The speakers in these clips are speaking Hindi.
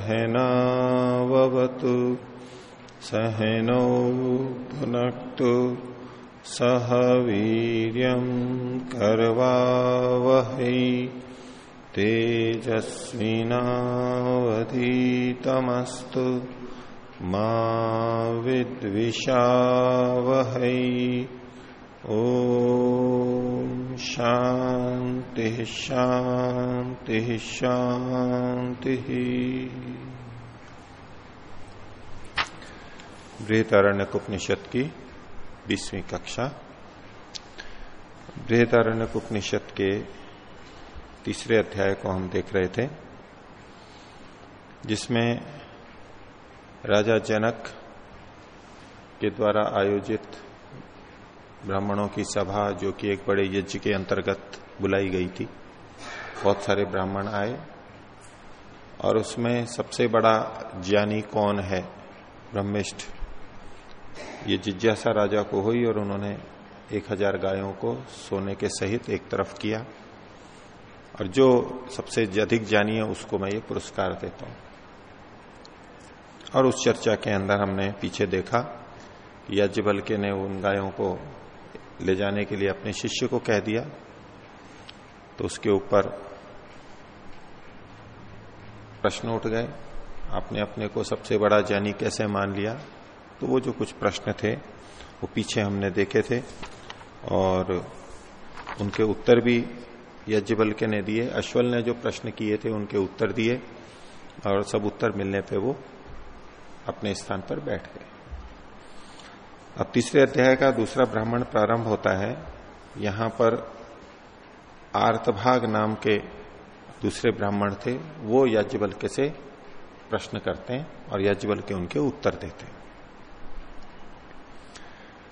सहनावतु सहनौ भुनक्तु। सह वीर्यं कर्वावहै। तेजस्विनावधीतमस्तु। मा विद्विषावहै। ओ शांति शांति शांति बृहदारण्य उपनिषद की बीसवीं कक्षा। बृहदारण्य उपनिषद के तीसरे अध्याय को हम देख रहे थे, जिसमें राजा जनक के द्वारा आयोजित ब्राह्मणों की सभा, जो कि एक बड़े यज्ञ के अंतर्गत बुलाई गई थी। बहुत सारे ब्राह्मण आए, और उसमें सबसे बड़ा ज्ञानी कौन है? ब्रह्मिष्ठ। ये जिज्ञासा राजा को हुई और उन्होंने एक हज़ार गायों को सोने के सहित एक तरफ़ किया। और जो सबसे अधिक ज्ञानी है उसको मैं ये पुरस्कार देता हूँ। और उस चर्चा के अंदर हमने पीछे देखा यज्ञबल के ने उन गायों को ले जाने के लिए अपने शिष्य को कह दिया। तो उसके ऊपर प्रश्न उठ गए। आपने अपने को सबसे बड़ा ज्ञानी कैसे मान लिया? तो वो जो कुछ प्रश्न थे, वो पीछे हमने देखे थे और उनके उत्तर भी यज्ञबल के ने दिए। अश्वल ने जो प्रश्न किए थे, उनके उत्तर दिए और सब उत्तर मिलने पे वो अपने स्थान पर बैठ गए। अब तीसरे अध्याय का दूसरा ब्राह्मण प्रारंभ होता है। यहाँ पर आर्तभाग नाम के दूसरे ब्राह्मण थे, वो याज्ञबल के से प्रश्न करते हैं और याज्ञबल के उनके उत्तर देते हैं।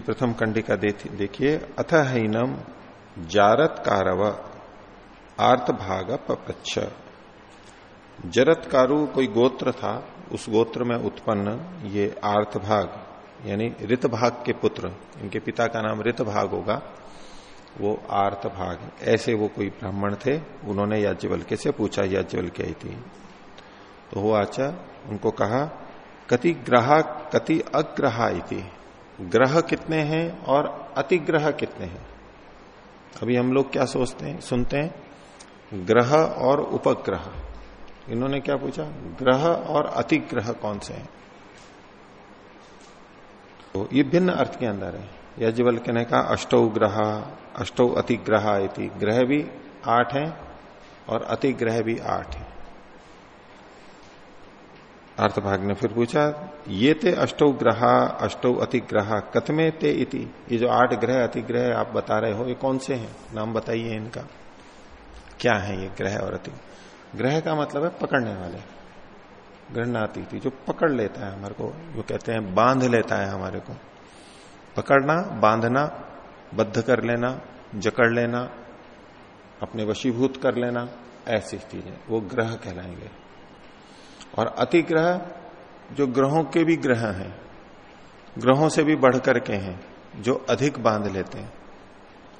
प्रथम कंडिका देखिए अथ हीनम जारत कारव आर्तभाग पप्रच्छ जरतकारु कोई गोत्र था, उस गोत्र में उत्पन्न ये आर्तभाग, यानी ऋतभाग के पुत्र, इनके पिता का नाम ऋतभाग होगा, वो आर्तभाग। ऐसे वो कोई ब्राह्मण थे, उन्होंने याज्ञवल्के से पूछा याज्ञवल्के आई थी। तो वो आचा उनको कहा, कति ग्रह कति अग्रहा थी ग्रह कितने हैं और अतिग्रह कितने हैं? अभी हम लोग क्या सोचते हैं, सुनते हैं? ग्रह और उपग्रह। इन्होंने क्या पूछा? ग्रह और अतिग्रह कौन से हैं? तो ये भिन्न अर्थ के अंदर है। यजबल के ने कहा, अष्टौ ग्रह, अष्टौ अतिग्रह ग्रह भी आठ हैं और अतिग्रह भी आठ है। अर्थभाग ने फिर पूछा, ये थे अष्टौ ग्रह, अष्टौ अतिग्रह, कथमे ते इति? ये जो आठ ग्रह, अतिग्रह आप बता रहे हो, ये कौन से हैं? नाम बताइए इनका। क्या है ये ग्रह और अति? ग्रह का मतलब है पकड़ने वाले। गणनाती थी जो पकड़ लेता है हमारे को, जो कहते हैं बाँध लेता है हमारे को। पकड़ना, बांधना, बद्ध कर लेना, जकड़ लेना, अपने वशीभूत कर लेना, ऐसी चीज़ें, वो ग्रह कहलाएँगे। और अतिग्रह जो ग्रहों के भी ग्रह हैं, ग्रहों से भी बढ़ करके हैं, जो अधिक बाँध लेते हैं,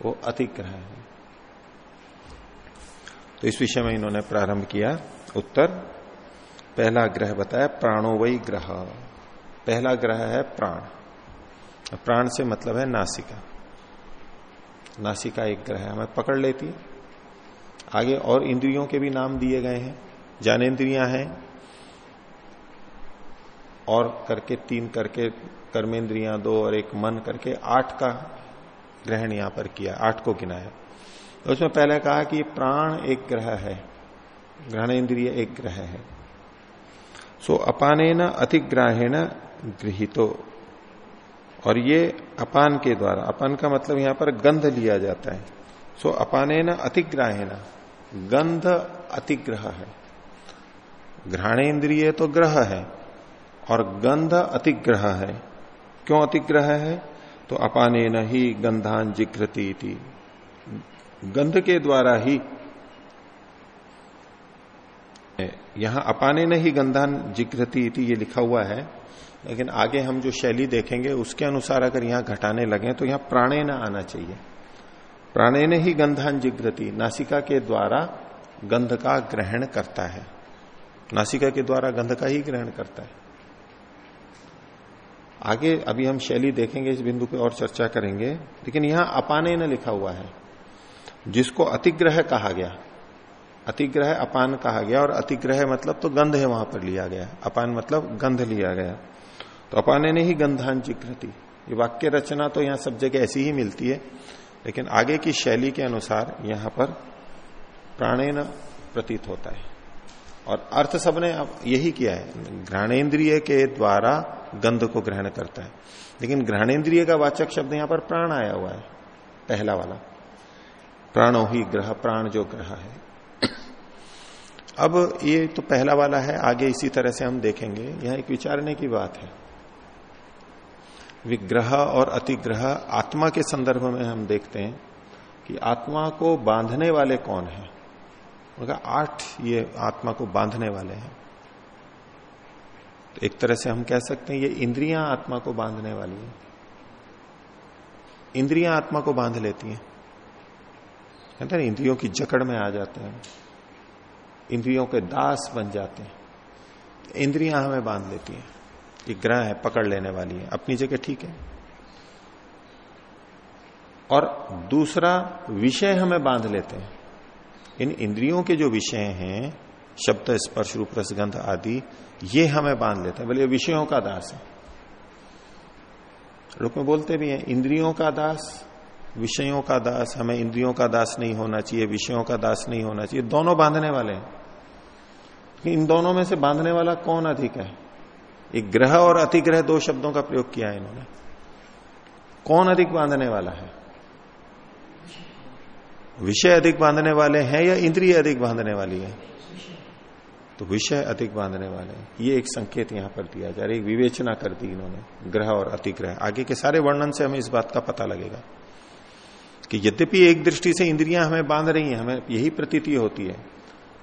वो अतिग्रह है। तो इस विषय में इन्होंने प्रारंभ किया। उत्तर, पहला ग्रह बताया, प्राणो वही ग्रह। पहला ग्रह है प्राण। प्राण से मतलब है नासिका। नासिका एक ग्रह है, हमें पकड़ लेती है। आगे और इंद्रियों के भी नाम दिए गए हैं, ज्ञानेन्द्रियाँ हैं और करके तीन करके कर्मेंद्रियाँ, दो और एक मन करके आठ का ग्रहण यहाँ पर किया, आठ को गिनाया। तो उसमें पहले कहा कि प्राण एक ग्रह है ग्रहण इंद्रिय एक ग्रह है। सो अपाने न अतिग्राहेण गृहितो। और ये अपान के द्वारा, अपान का मतलब यहाँ पर गंध लिया जाता है। सो अपाने न अतिग्राहेण गंध अतिग्रह है। इंद्रिय तो ग्रह है और गंध अतिग्रह है। क्यों अतिग्रह है? तो अपाने न ही गंधान जिग्रती गंध के द्वारा ही यहाँ अपाने न ही गंधान जिग्रति ये लिखा हुआ है, लेकिन आगे हम जो शैली देखेंगे, उसके अनुसार अगर यहाँ घटाने लगे तो यहाँ प्राणे न आना चाहिए। प्राणे ने ही गंधान जिग्रति नासिका के द्वारा गंध का ग्रहण करता है। नासिका के द्वारा गंध का ही ग्रहण करता है। आगे अभी हम शैली देखेंगे, इस बिंदु पे और चर्चा करेंगे। लेकिन यहाँ अपाने न लिखा हुआ है, जिसको अतिग्रह कहा गया। अतिग्रह अपान कहा गया, और अतिग्रह मतलब तो गंध है वहाँ पर लिया गया। अपान मतलब गंध लिया गया। तो अपाने ने ही गंधान जिग्रति ये वाक्य रचना तो यहाँ सब जगह ऐसी ही मिलती है, लेकिन आगे की शैली के अनुसार यहाँ पर प्राणेन प्रतीत होता है। और अर्थ सबने यही किया है। घ्राणेन्द्रिय के द्वारा गंध को ग्रहण करता है। लेकिन घ्राणेन्द्रिय का वाचक शब्द यहाँ पर प्राण आया हुआ है, पहला वाला। प्राणो ही ग्रह, प्राण जो ग्रह है। अब ये तो पहला वाला है, आगे इसी तरह से हम देखेंगे। यह एक विचारने की बात है। विग्रह और अतिग्रह आत्मा के संदर्भ में हम देखते हैं कि आत्मा को बांधने वाले कौन है। उनका आठ ये आत्मा को बांधने वाले हैं। तो एक तरह से हम कह सकते हैं ये इंद्रियाँ आत्मा को बांधने वाली है। इंद्रियाँ आत्मा को बाँध लेती हैं। कहते हैं इंद्रियों की जकड़ में आ जाते हैं। इंद्रियों के दास बन जाते हैं। इंद्रियाँ हमें बाँध लेती हैं ये ग्रह है, पकड़ लेने वाली है। अपनी जगह ठीक है। और दूसरा विषय हमें बाँध लेते हैं। इन इंद्रियों के जो विषय हैं, शब्द, स्पर्श, रूप रसगंध आदि, ये हमें बाँध लेते हैं। बोले विषयों का दास है। लोग में बोलते भी हैं, इंद्रियों का दास, विषयों का दास, हमें इंद्रियों का दास नहीं होना चाहिए, विषयों का दास नहीं होना चाहिए। दोनों बांधने वाले हैं। इन दोनों में से बांधने वाला कौन अधिक है? एक ग्रह और अतिग्रह दो शब्दों का प्रयोग किया है इन्होंने। कौन अधिक बांधने वाला है? विषय अधिक बांधने वाले हैं या इंद्रिय अधिक बांधने वाली है? तो विषय अधिक बांधने वाले हैं। ये एक संकेत यहाँ पर दिया जा रहा है। एक विवेचना कर दी इन्होंने, ग्रह और अतिग्रह। आगे के सारे वर्णन से हमें इस बात का पता लगेगा कि यद्यपि एक दृष्टि से इंद्रियाँ हमें बाँध रही हैं, हमें यही प्रतीति होती है,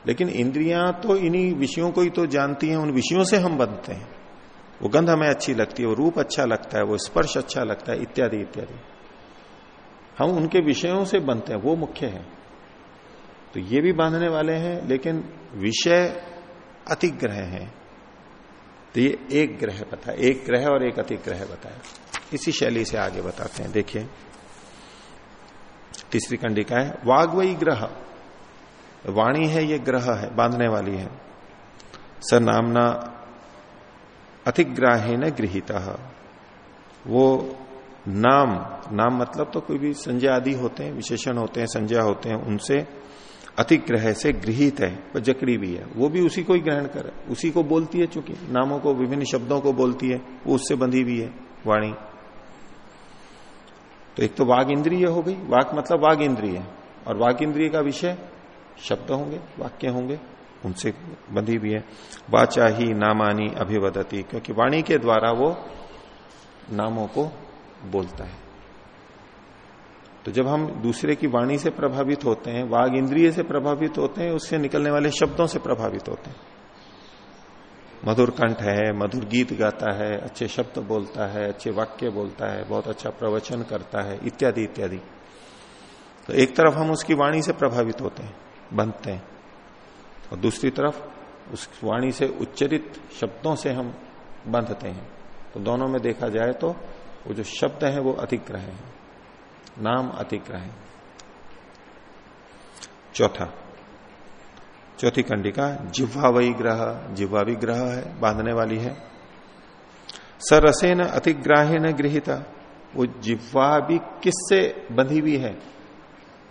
लेकिन इंद्रियाँ तो इन्हीं विषयों को ही तो जानती हैं, उन विषयों से हम बनते हैं। वो गंध हमें अच्छी लगती है, वो रूप अच्छा लगता है, वो स्पर्श अच्छा लगता है, इत्यादि इत्यादि। हम उनके विषयों से बनते हैं, वो मुख्य है। तो ये भी बांधने वाले हैं, लेकिन विषय अतिग्रह है। तो ये एक ग्रह बताया एक ग्रह और एक अतिग्रह बताया। इसी शैली से आगे बताते हैं, देखिए। तीसरी कंडिका है वाग्वई ग्रह। वाणी है, ये ग्रह है, बांधने वाली है। स नामना अतिग्राहे न गृहित। वो नाम नाम मतलब तो कोई भी संजय आदि होते हैं, विशेषण होते हैं, संजय होते हैं, उनसे अतिग्रह से गृहित है पर जकड़ी भी है। वो भी उसी को ही ग्रहण करे, उसी को बोलती है चूँकि नामों को, विभिन्न शब्दों को बोलती है, वो उससे बंधी भी है, वाणी। तो एक तो वाघ इंद्रिय हो गई, वाक मतलब वाघ इंद्रिय, और वाघ इंद्रिय का विषय शब्द होंगे, वाक्य होंगे, उनसे बंधी भी है। वाचा ही नामानी अभिवदती, क्योंकि वाणी के द्वारा वो नामों को बोलता है। तो जब हम दूसरे की वाणी से प्रभावित होते हैं वाघ इंद्रिय से प्रभावित होते हैं, उससे निकलने वाले शब्दों से प्रभावित होते हैं। मधुर कंठ है, मधुर गीत गाता है, अच्छे शब्द बोलता है, अच्छे वाक्य बोलता है, बहुत अच्छा प्रवचन करता है, इत्यादि इत्यादि। तो एक तरफ़ हम उसकी वाणी से प्रभावित होते हैं, बनते हैं, और दूसरी तरफ़ उस वाणी से उच्चरित शब्दों से हम बंधते हैं। तो दोनों में देखा जाए तो वो जो शब्द है, वो अतिग्रह है। नाम अतिग्रह है। चौथा। चौथी कंडिका जिह्वा वही ग्रह जिह्वा भी ग्रह है, बांधने वाली है। सरसे न अतिग्राह्य न गृहिता। वो जिह्वा भी किससे बंधी हुई है?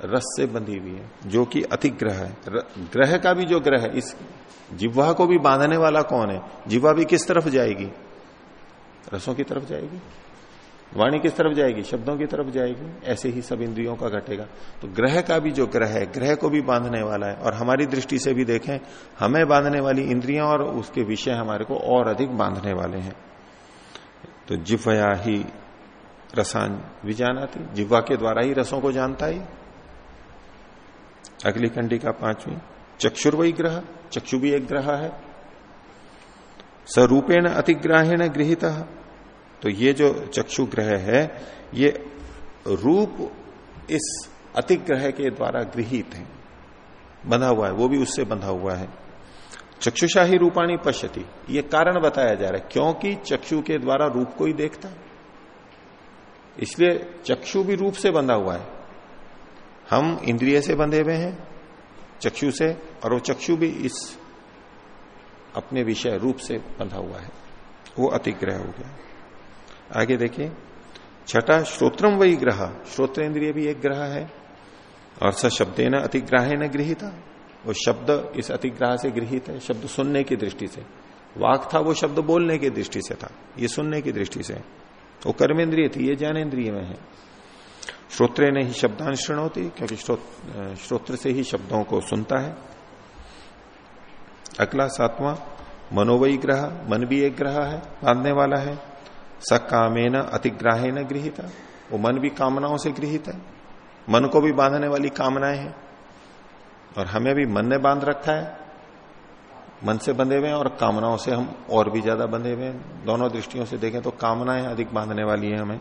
रस से बंधी हुई है, जो कि अतिग्रह है। ग्रह का भी जो ग्रह है, इस जिह्वा को भी बांधने वाला कौन है? जिह्वा भी किस तरफ़ जाएगी? रसों की तरफ़ जाएगी। वाणी किस तरफ़ जाएगी? शब्दों की तरफ़ जाएगी। ऐसे ही सब इंद्रियों का घटेगा। तो ग्रह का भी जो ग्रह है, ग्रह को भी बांधने वाला है। और हमारी दृष्टि से भी देखें, हमें बांधने वाली इंद्रियाँ और उसके विषय हमारे को और अधिक बांधने वाले हैं। तो जिव्वया ही रसान भी जाना थी जिह्वा के द्वारा ही रसों को जानता ही। अगली कंडी का पांचवी चक्षुर ग्रह, चक्षु भी एक ग्रह है। स्वरूपेण अतिग्राहेण गृहित। तो ये जो चक्षु ग्रह है, ये रूप इस अतिग्रह के द्वारा गृहित है। बंधा हुआ है, वो भी उससे बंधा हुआ है। चक्षुषाही रूपाणी पश्यति, ये कारण बताया जा रहा है, क्योंकि चक्षु के द्वारा रूप को ही देखता। है इसलिए चक्षु भी रूप से बंधा हुआ है। हम इंद्रिय से बंधे हुए हैं, चक्षु से, और वो चक्षु भी इस अपने विषय रूप से बंधा हुआ है। वो अतिग्रह हो गया। आगे देखिए, छठा श्रोत्रम वही ग्रह। श्रोत्र इंद्रिय भी एक ग्रह है, और स शब्दे न अतिग्राह न गृहिता। वो शब्द इस अतिग्रह से गृहित है, शब्द सुनने की दृष्टि से। वाक था, वो शब्द बोलने की दृष्टि से था, ये सुनने की दृष्टि से। वो कर्मेंद्रिय थी, ये ज्ञानेन्द्रिय में है। श्रोत्र ने ही शब्दांश होती, क्योंकि श्रोत्र से ही शब्दों को सुनता है। अगला सातवां मनोवई ग्रह। मन भी एक ग्रह है बांधने वाला है। सकामेन अतिग्राहे न गृहित। वो मन भी कामनाओं से गृहित है। मन को भी बांधने वाली कामनाएँ हैं। और हमें भी मन ने बाँध रखा है। मन से बंधे हुए हैं और कामनाओं से हम और भी ज़्यादा बंधे हुए हैं। दोनों दृष्टियों से देखें तो कामनाएँ अधिक बांधने वाली है हमें।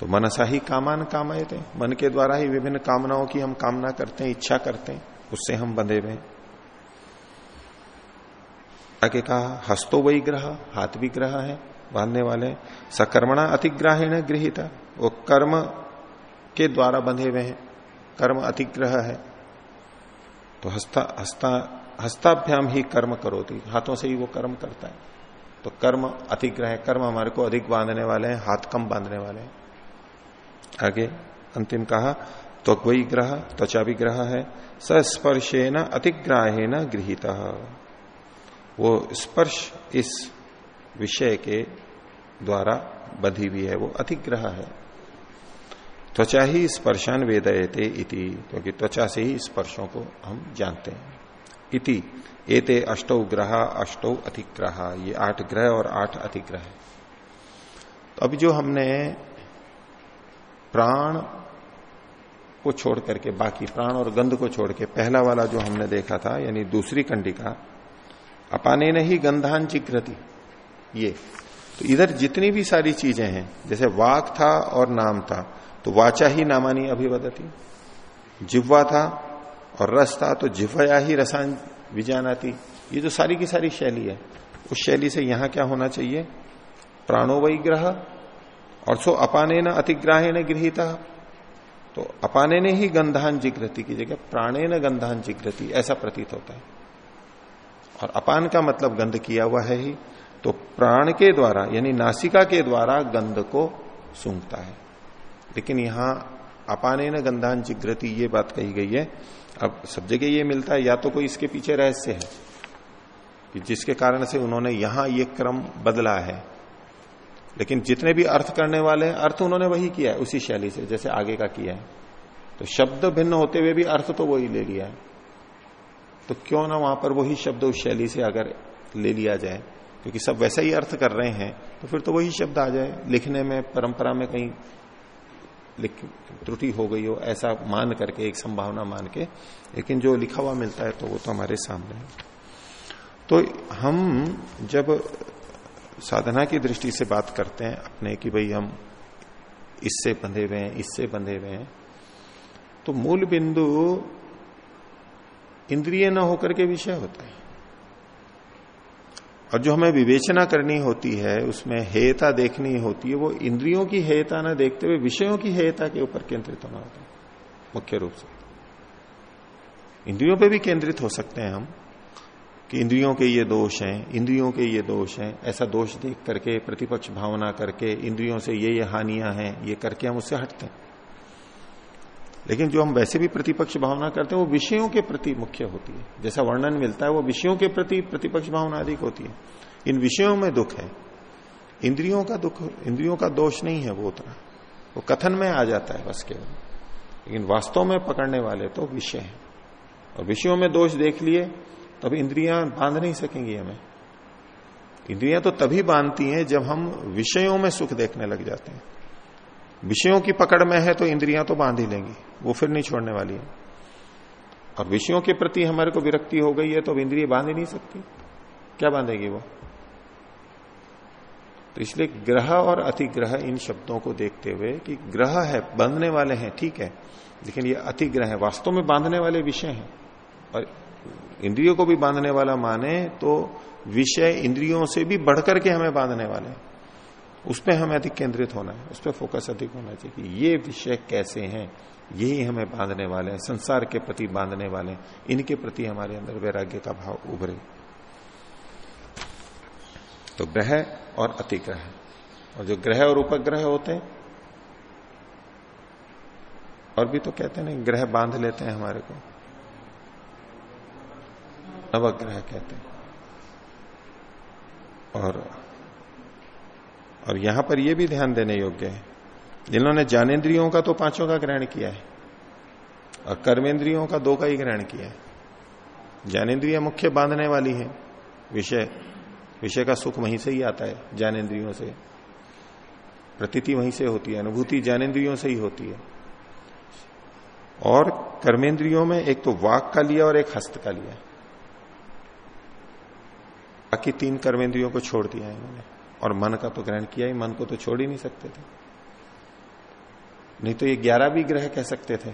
तो मनसा ही कामान कामाए थे मन के द्वारा ही विभिन्न कामनाओं की हम कामना करते हैं, इच्छा करते हैं। उससे हम बंधे हुए हैं। आगे कहा, हस्तो वही ग्रह, हाथ भी ग्रह है। बांधने वाले सकर्मणा अतिग्राहीण गृहित। वो कर्म के द्वारा बंधे हुए हैं। कर्म अतिग्रह है। तो हस्ता हस्ता, हस्ताभ्याम ही कर्म करोती। हाथों से ही वो कर्म करता है। तो कर्म अतिग्रह कर्म हमारे को अधिक बांधने वाले हैं, हाथ कम बांधने वाले हैं। आगे, अंतिम कहा तो वही ग्रह त्वचा भी ग्रह है। सस्पर्शे न अतिग्राहे न गृहित। वो स्पर्श इस विषय के द्वारा बधी हुई है, वो अतिग्रह है। त्वचा ही स्पर्शान वेदयते इति, क्योंकि त्वचा से ही स्पर्शों को हम जानते हैं। इति, एते अष्टौ ग्रह, अष्टौ अतिग्रह ये आठ ग्रह और आठ अतिग्रह तो अभी जो हमने प्राण को छोड़ करके, बाकी प्राण और गंध को छोड़ के, पहला वाला जो हमने देखा था, यानी दूसरी कंडिका अपाने नहीं गंधान चिक्रति ये। तो इधर जितनी भी सारी चीज़ें हैं, जैसे वाक था और नाम था तो वाचा ही नामानी अभिवदती। जिह्वा था और रस था तो जिह्वया ही रसान विजानाती। ये जो सारी की सारी शैली है, उस शैली से यहाँ क्या होना चाहिए? प्राणो वही ग्रह, और सो अपाने न अतिग्राहे न गृहिता। तो अपाने ने ही गंधान जिग्रति की जगह प्राणे न गंधान जिग्रति, ऐसा प्रतीत होता है। और अपान का मतलब गंध किया हुआ है ही। तो प्राण के द्वारा, यानी नासिका के द्वारा गंध को सूंघता है। लेकिन यहाँ अपाने न गंधान जिग्रति ये बात कही गई है। अब सब जगह ये मिलता है, या तो कोई इसके पीछे रहस्य है, कि जिसके कारण से उन्होंने यहाँ ये क्रम बदला है। लेकिन जितने भी अर्थ करने वाले हैं, अर्थ उन्होंने वही किया है, उसी शैली से, जैसे आगे का किया है। तो शब्द भिन्न होते हुए भी अर्थ तो वही ले लिया है। तो क्यों ना वहाँ पर वही शब्द उस शैली से अगर ले लिया जाए। क्योंकि सब वैसा ही अर्थ कर रहे हैं तो फिर तो वही शब्द आ जाए। लिखने में, परंपरा में कहीं लिख, त्रुटि हो गई हो, ऐसा मान करके, एक संभावना मान के, लेकिन जो लिखा हुआ मिलता है तो वो तो हमारे सामने है। तो हम जब साधना की दृष्टि से बात करते हैं, अपने कि भाई हम इससे बंधे हुए हैं, इससे बंधे हुए हैं तो मूल बिंदु इंद्रिय न होकर के विषय होता है। और जो हमें विवेचना करनी होती है, उसमें हेयता देखनी होती है, वो इंद्रियों की हेयता न देखते हुए, विषयों की हेयता के ऊपर केंद्रित होना होता है, मुख्य रूप से। इंद्रियों पे भी केंद्रित हो सकते हैं हम, कि इंद्रियों के ये दोष हैं, इंद्रियों के ये दोष हैं, ऐसा दोष देख करके, प्रतिपक्ष भावना करके, इंद्रियों से ये ये हानियाँ हैं, ये करके हम उससे हटते हैं। लेकिन जो हम वैसे भी प्रतिपक्ष भावना करते हैं, वो विषयों के प्रति मुख्य होती है। जैसा वर्णन मिलता है, वो विषयों के प्रति प्रतिपक्ष भावना अधिक होती है। इन विषयों में दुख है। इंद्रियों का दुख, इंद्रियों का दोष नहीं है वो उतना। वो कथन में आ जाता है बस केवल। लेकिन वास्तव में पकड़ने वाले तो विषय है। और विषयों में दोष देख लिए, तब इंद्रियाँ बाँध नहीं सकेंगी हमें। इंद्रियाँ तो तभी बांधती हैं जब हम विषयों में सुख देखने लग जाते हैं। विषयों की पकड़ में है तो इंद्रियाँ तो बाँध ही लेंगी, वो फिर नहीं छोड़ने वाली है। और विषयों के प्रति हमारे को विरक्ति हो गई है तो अब इंद्रिय बाँध ही नहीं सकती। क्या बांधेगी वो? तो इसलिए ग्रह और अतिग्रह इन शब्दों को देखते हुए कि ग्रह है, बांधने वाले हैं, ठीक है, लेकिन ये अतिग्रह है, वास्तव में बांधने वाले विषय हैं। और इंद्रियों को भी बांधने वाला माने तो विषय इंद्रियों से भी बढ़कर के हमें बांधने वाले हैं। उस पर हमें अधिक केंद्रित होना है, उस पर फोकस अधिक होना चाहिए ये विषय कैसे हैं, यही हमें बांधने वाले हैं, संसार के प्रति बांधने वाले हैं, इनके प्रति हमारे अंदर वैराग्य का भाव उभरे। तो ग्रह और अतिग्रह, और जो ग्रह और उपग्रह होते हैं, और भी तो कहते हैं ग्रह बाँध लेते हैं हमारे को। नवग्रह कहते हैं। और और यहाँ पर यह भी ध्यान देने योग्य है। जिन्होंने ज्ञानेन्द्रियों का तो पाँचों का ग्रहण किया है और कर्मेंद्रियों का दो का ही ग्रहण किया है। ज्ञानेन्द्रिय मुख्य बांधने वाली है। विषय विषय का सुख वहीं से ही आता है, ज्ञानेन्द्रियों से। प्रतीति वहीं से होती है, अनुभूति ज्ञानेन्द्रियों से ही होती है। और कर्मेंद्रियों में एक तो वाक का लिया और एक हस्त का लिया। बाकी तीन कर्मेंद्रियों को छोड़ दिया है इन्होंने। और मन का तो ग्रहण किया ही, मन को तो छोड़ ही नहीं सकते थे। नहीं तो ये ग्यारह भी ग्रह कह सकते थे,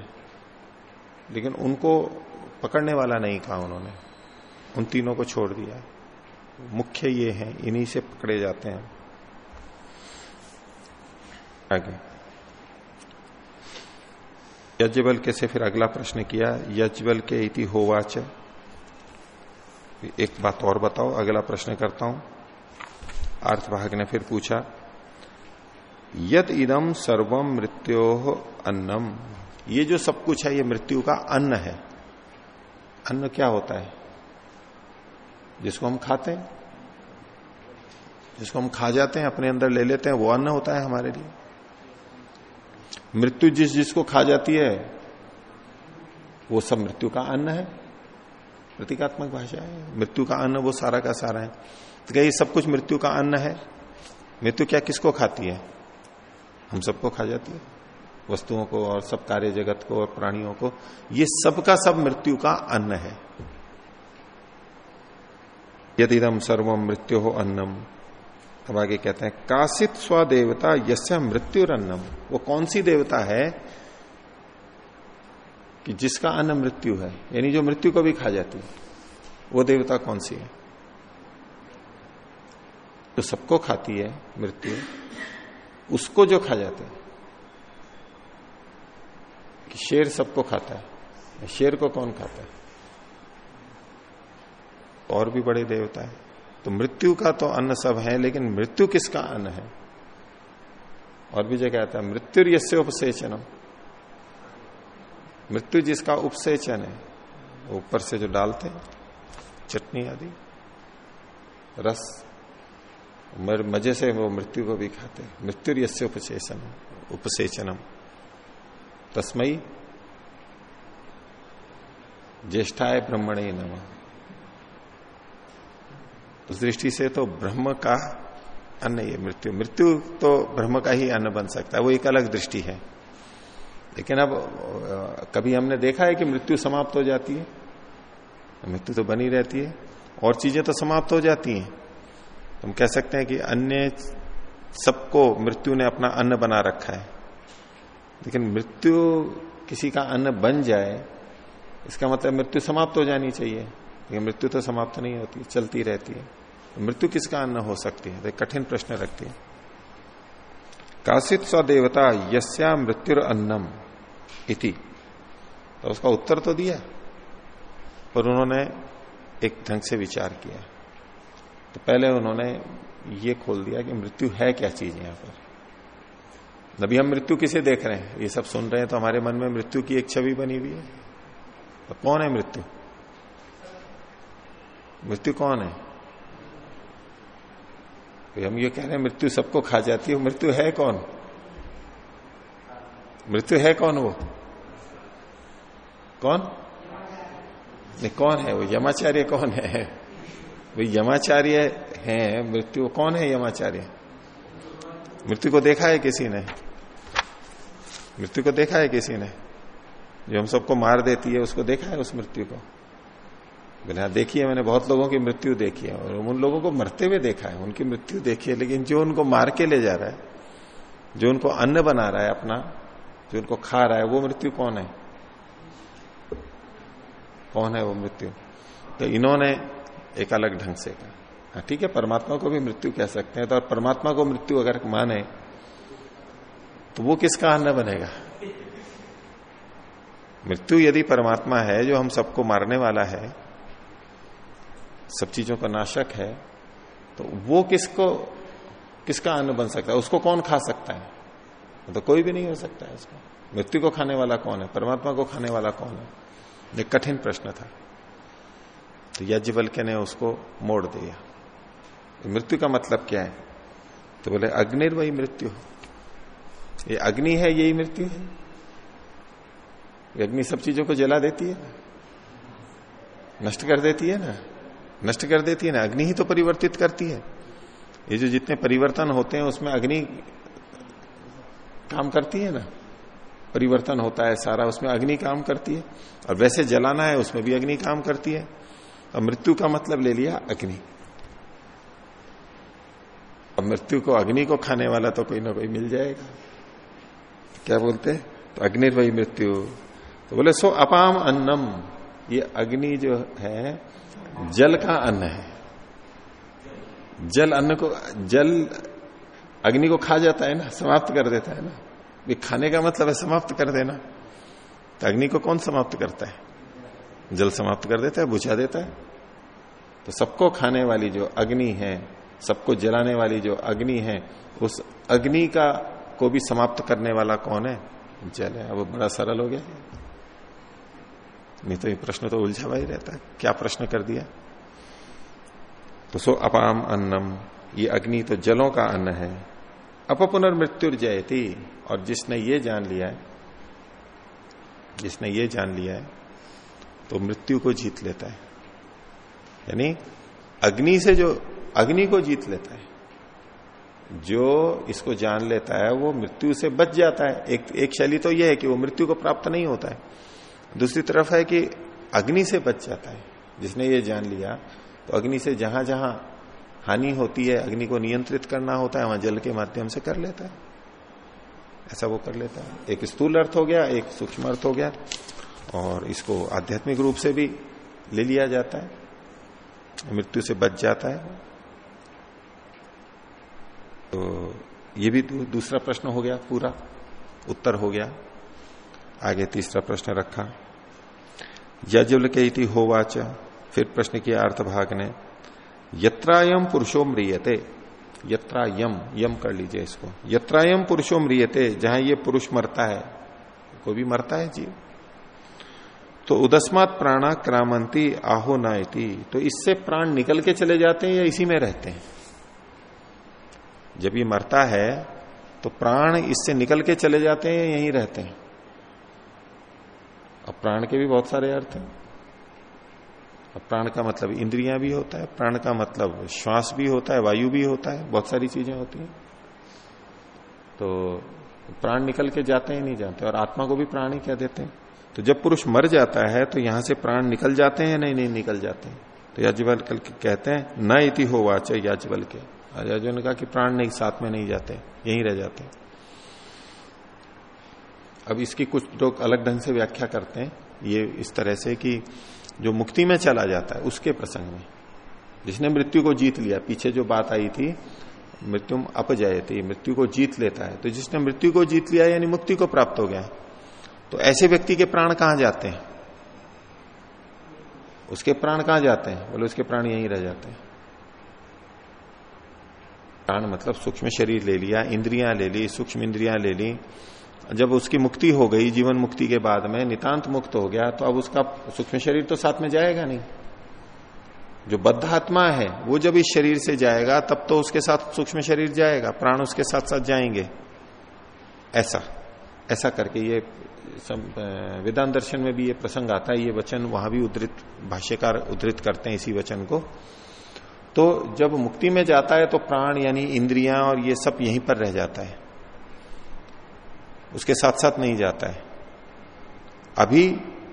लेकिन उनको पकड़ने वाला नहीं कहा उन्होंने। उन तीनों को छोड़ दिया। मुख्य ये है, इन्हीं से पकड़े जाते हैं। आगे। यज्ञबल के से फिर अगला प्रश्न किया, यज्ञबल के इति होवाच। एक बात और बताओ, अगला प्रश्न करता हूँ। अर्थभाग ने फिर पूछा यद इदम सर्वम मृत्यो अन्नम? ये जो सब कुछ है, ये मृत्यु का अन्न है। अन्न क्या होता है? जिसको हम खाते हैं, जिसको हम खा जाते हैं, अपने अंदर ले लेते हैं, वो अन्न होता है हमारे लिए। मृत्यु जिस जिसको खा जाती है, वो सब मृत्यु का अन्न है। प्रतीकात्मक भाषा है। मृत्यु का अन्न वो सारा का सारा है। तो ये सब कुछ मृत्यु का अन्न है? मृत्यु क्या किसको खाती है? हम सबको खा जाती है। वस्तुओं को और सब कार्य जगत को और प्राणियों को। ये सबका सब मृत्यु का अन्न है। यदि दम सर्वम मृत्यु हो अन्नम। तब आगे कहते हैं, कासित स्वदेवता मृत्यु अन्नम वो कौन सी देवता है कि जिसका अन्न मृत्यु है? यानी जो मृत्यु को भी खा जाती है। वो देवता कौन सी है? जो सबको खाती है मृत्यु, उसको जो खा जाते हैं, कि शेर सबको खाता है, शेर को कौन खाता है? और भी बड़े देवता है। तो मृत्यु का तो अन्न सब है, लेकिन मृत्यु किसका अन्न है? और भी जगह आता है मृत्यु यसे उपसेचनम। मृत्यु जिसका उपसेचन है ऊपर से जो डालते हैं, चटनी आदि, रस मज़े से वो मृत्यु को भी खाते मृत्यु यसे उपसेचन उपसेचनम तस्मई ज्येष्ठाय ब्रह्मणे नम। उस दृष्टि से तो ब्रह्म का अन्न ये मृत्यु। मृत्यु तो ब्रह्म का ही अन्न बन सकता है, वो एक अलग दृष्टि है। लेकिन अब, कभी हमने देखा है कि मृत्यु समाप्त हो जाती है। मृत्यु तो बनी रहती है, और चीज़ें तो समाप्त हो जाती हैं। हम कह सकते हैं कि अन्य सबको मृत्यु ने अपना अन्न बना रखा है। लेकिन मृत्यु किसी का अन्न बन जाए, इसका मतलब मृत्यु समाप्त हो जानी चाहिए। लेकिन मृत्यु तो समाप्त नहीं होती, चलती रहती है। तो मृत्यु किसका अन्न हो सकती है? तो कठिन प्रश्न रखती है। काशित सदेवता यस्या मृत्यु अन्नम इति। तो उसका उत्तर तो दिया, पर उन्होंने एक ढंग से विचार किया। तो पहले उन्होंने ये खोल दिया कि मृत्यु है क्या चीज़ यहाँ पर? अभी हम मृत्यु किसे देख रहे हैं? ये सब सुन रहे हैं तो हमारे मन में मृत्यु की एक छवि बनी हुई है। तो कौन है मृत्यु? मृत्यु कौन है? तो हम ये कह रहे हैं, मृत्यु सबको खा जाती है। मृत्यु है कौन? मृत्यु है कौन वो? कौन? नहीं, कौन है वो? यमाचार्य कौन है? वो यमाचार्य है, मृत्यु, कौन है यमाचार्य? मृत्यु को देखा है किसी ने? मृत्यु को देखा है किसी ने? जो हम सबको मार देती है, उसको देखा है उस मृत्यु को? बोले हाँ देखिए मैंने, बहुत लोगों की मृत्यु देखी है, और उन लोगों को मरते हुए देखा है, उनकी मृत्यु देखी है, लेकिन जो उनको मार के ले जा रहा है, जो उनको अन्न बना रहा है अपना, जो उनको खा रहा है, वो मृत्यु कौन है? कौन है वो मृत्यु? तो इन्होंने एक अलग ढंग से कहा ठीक है, परमात्मा को भी मृत्यु कह सकते हैं। तो परमात्मा को मृत्यु अगर माने तो वो किसका अन्न बनेगा? मृत्यु यदि परमात्मा है, जो हम सबको मारने वाला है, सब चीज़ों का नाशक है तो वो किसको, किसका अन्न बन सकता है? उसको कौन खा सकता है? तो कोई भी नहीं हो सकता है उसको। मृत्यु को खाने वाला कौन है? परमात्मा को खाने वाला कौन है? ये कठिन प्रश्न था। तो यज्ञवल्क्य ने उसको मोड़ दिया। मृत्यु का मतलब क्या है? तो बोले, अग्निर वही मृत्यु। ये अग्नि है, यही मृत्यु है। अग्नि सब चीज़ों को जला देती है नष्ट कर देती है ना? नष्ट कर देती है ना? अग्नि ही तो परिवर्तित करती है। ये जो जितने परिवर्तन होते हैं, उसमें अग्नि काम करती है ना? परिवर्तन होता है सारा, उसमें अग्नि काम करती है। और वैसे जलाना है, उसमें भी अग्नि काम करती है। मृत्यु का मतलब ले लिया अग्नि। अब मृत्यु को अग्नि को खाने वाला तो कोई ना कोई मिल जाएगा। क्या बोलते तो अग्नि वही मृत्यु। तो बोले, सो अपाम अन्नम। ये अग्नि जो है, जल का अन्न है। जल अन्न को, जल अग्नि को खा जाता है ना, समाप्त कर देता है ना। भी खाने का मतलब है समाप्त कर देना। तो अग्नि को कौन समाप्त करता है? जल समाप्त कर देता है, बुझा देता है। तो सबको खाने वाली जो अग्नि है, सबको जलाने वाली जो अग्नि है, उस अग्नि का, को भी समाप्त करने वाला कौन है? जल है। अब बड़ा सरल हो गया। नहीं तो ये प्रश्न तो उलझा हुआ ही रहता है। क्या प्रश्न कर दिया? तो सो अपाम अन्नम, ये अग्नि तो जलों का अन्न है। अप पुनर्मृत्युर्जयती और जिसने ये जान लिया है, जिसने ये जान लिया है तो मृत्यु को जीत लेता है। यानी अग्नि से जो, अग्नि को जीत लेता है। जो इसको जान लेता है, वो मृत्यु से बच जाता है। एक एक शैली तो यह है कि वो मृत्यु को प्राप्त नहीं होता है। दूसरी तरफ़ है कि अग्नि से बच जाता है। जिसने ये जान लिया तो अग्नि से जहाँ जहाँ हानि होती है, अग्नि को नियंत्रित करना होता है, वहाँ जल के माध्यम से कर लेता है। ऐसा वो कर लेता है। एक स्थूल अर्थ हो गया, एक सूक्ष्म अर्थ हो गया। और इसको आध्यात्मिक रूप से भी ले लिया जाता है। मृत्यु से बच जाता है। तो ये भी दूसरा प्रश्न हो गया पूरा। उत्तर हो गया। आगे तीसरा प्रश्न रखा। यजुल के इति होवाच। फिर प्रश्न किया अर्थ भाग ने यत्रायम पुरुषो म्रियते। यत्रायम यम कर लीजिए इसको। यत्रायम पुरुषो म्रियते, जहाँ ये पुरुष मरता है। कोई भी मरता है जीव तो उदस्मात प्राणा क्रामंती आहो नायती तो इससे प्राण निकल के चले जाते हैं या इसी में रहते हैं? जब ये मरता है तो प्राण इससे निकल के चले जाते हैं या यहीं रहते हैं? अब प्राण के भी बहुत सारे अर्थ हैं। अब प्राण का मतलब इंद्रियाँ भी होता है, प्राण का मतलब श्वास भी होता है, वायु भी होता है, बहुत सारी चीज़ें होती हैं। तो प्राण निकल के जाते ही नहीं जाते, और आत्मा को भी प्राण ही कह देते हैं। तो जब पुरुष मर जाता है तो यहाँ से प्राण निकल जाते हैं नहीं नहीं निकल जाते हैं? तो याजबल कल कहते हैं, न इति हो वाच याजबल के याजबल ने कहा कि प्राण नहीं, साथ में नहीं जाते, यहीं रह जाते अब इसकी कुछ लोग अलग ढंग से व्याख्या करते हैं, ये इस तरह से कि जो मुक्ति में चला जाता है, उसके प्रसंग में। जिसने मृत्यु को जीत लिया, पीछे जो बात आई थी मृत्यु थी मृत्यु को जीत लेता है। तो जिसने मृत्यु को जीत लिया, यानी मुक्ति को प्राप्त हो गया। तो ऐसे व्यक्ति के प्राण कहाँ जाते हैं? उसके प्राण कहाँ जाते हैं? बोले, उसके प्राण यहीं रह जाते हैं। प्राण मतलब सूक्ष्म शरीर ले लिया, इंद्रियाँ ले ली, सूक्ष्म इंद्रियाँ ले ली। जब उसकी मुक्ति हो गई, जीवन मुक्ति के बाद में, नितांत मुक्त हो गया तो अब उसका सूक्ष्म शरीर तो साथ में जाएगा नहीं। जो बद्ध आत्मा है, वो जब इस शरीर से जाएगा, तब तो उसके साथ सूक्ष्म शरीर जाएगा, प्राण उसके साथ साथ जाएँगे। ऐसा ऐसा करके ये वेदांत दर्शन में भी ये प्रसंग आता है, ये वचन वहाँ भी उद्धृत, भाष्यकार उद्धृत करते हैं इसी वचन को। तो जब मुक्ति में जाता है तो प्राण यानी इंद्रियाँ और ये सब यहीं पर रह जाता है। उसके साथ साथ नहीं जाता है। अभी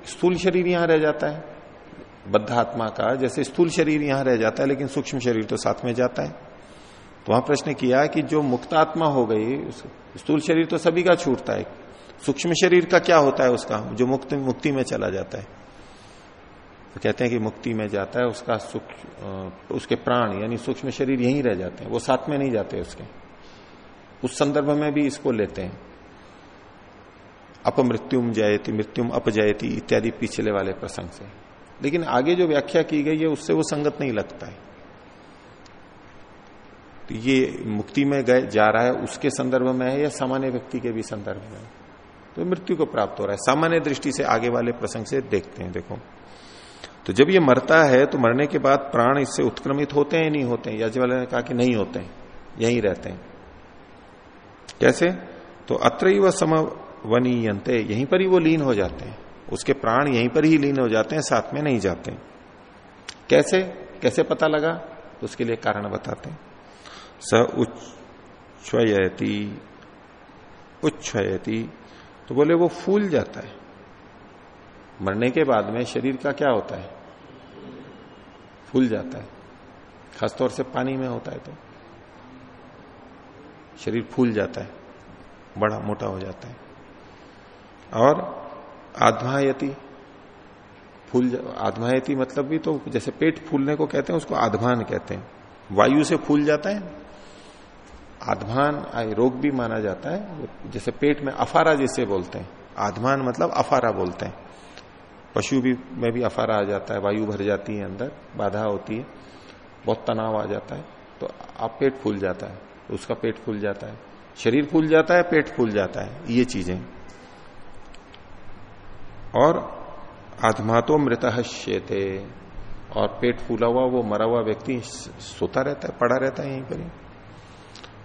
स्थूल शरीर यहाँ रह जाता है बद्ध आत्मा का। जैसे स्थूल शरीर यहाँ रह जाता है, लेकिन सूक्ष्म शरीर तो साथ में जाता है। तो वहाँ प्रश्न किया कि जो मुक्त आत्मा हो गई स्थूल शरीर तो सभी का छूटता है। सूक्ष्म शरीर का क्या होता है उसका? जो मुक्ति मुक्ति में चला जाता है। तो कहते हैं कि मुक्ति में जाता है, उसका सुख उसके प्राण, यानी सूक्ष्म शरीर यहीं रह जाते हैं। वो साथ में नहीं जाते उसके। उस संदर्भ में भी इसको लेते हैं। अपमृत्युम जयती, मृत्युम अपजयती इत्यादि पिछले वाले प्रसंग से। लेकिन आगे जो व्याख्या की गई है, उससे वो संगत नहीं लगता है। तो ये मुक्ति में गए, जा रहा है, उसके संदर्भ में है या सामान्य व्यक्ति के भी संदर्भ में तो मृत्यु को प्राप्त हो रहा है। सामान्य दृष्टि से आगे वाले प्रसंग से देखते हैं, देखो। तो जब ये मरता है तो मरने के बाद प्राण इससे उत्क्रमित होते हैं, नहीं होते हैं? याजवाल ने कहा कि नहीं होते हैं, यहीं रहते हैं। कैसे? तो अत्र व समवनीयंते यहीं पर ही वो लीन हो जाते हैं। उसके प्राण यहीं पर ही लीन हो जाते हैं, साथ में नहीं जाते कैसे? कैसे पता लगा? तो उसके लिए कारण बताते हैं। स उच्छयती उच्छयती तो बोले, वो फूल जाता है। मरने के बाद में शरीर का क्या होता है? फूल जाता है। खासतौर से पानी में होता है तो। शरीर फूल जाता है। बड़ा, मोटा हो जाता है। और आध्मायती फूल आध्मायती मतलब भी तो जैसे पेट फूलने को कहते हैं, उसको आधमान कहते हैं। वायु से फूल जाता है। आधमान रोग भी माना जाता है। जैसे पेट में अफारा जिसे बोलते हैं। आधमान मतलब अफारा बोलते हैं। पशु भी, में भी अफारा आ जाता है, वायु भर जाती है अंदर, बाधा होती है, बहुत तनाव आ जाता है तो आप पेट फूल जाता है, उसका पेट फूल जाता है। शरीर फूल जाता है, पेट फूल जाता है, ये चीज़ें। और आत्मा तो मृत और पेट फूला हुआ वो मरा हुआ व्यक्ति सोता रहता है, पड़ा रहता है यहीं पर ही।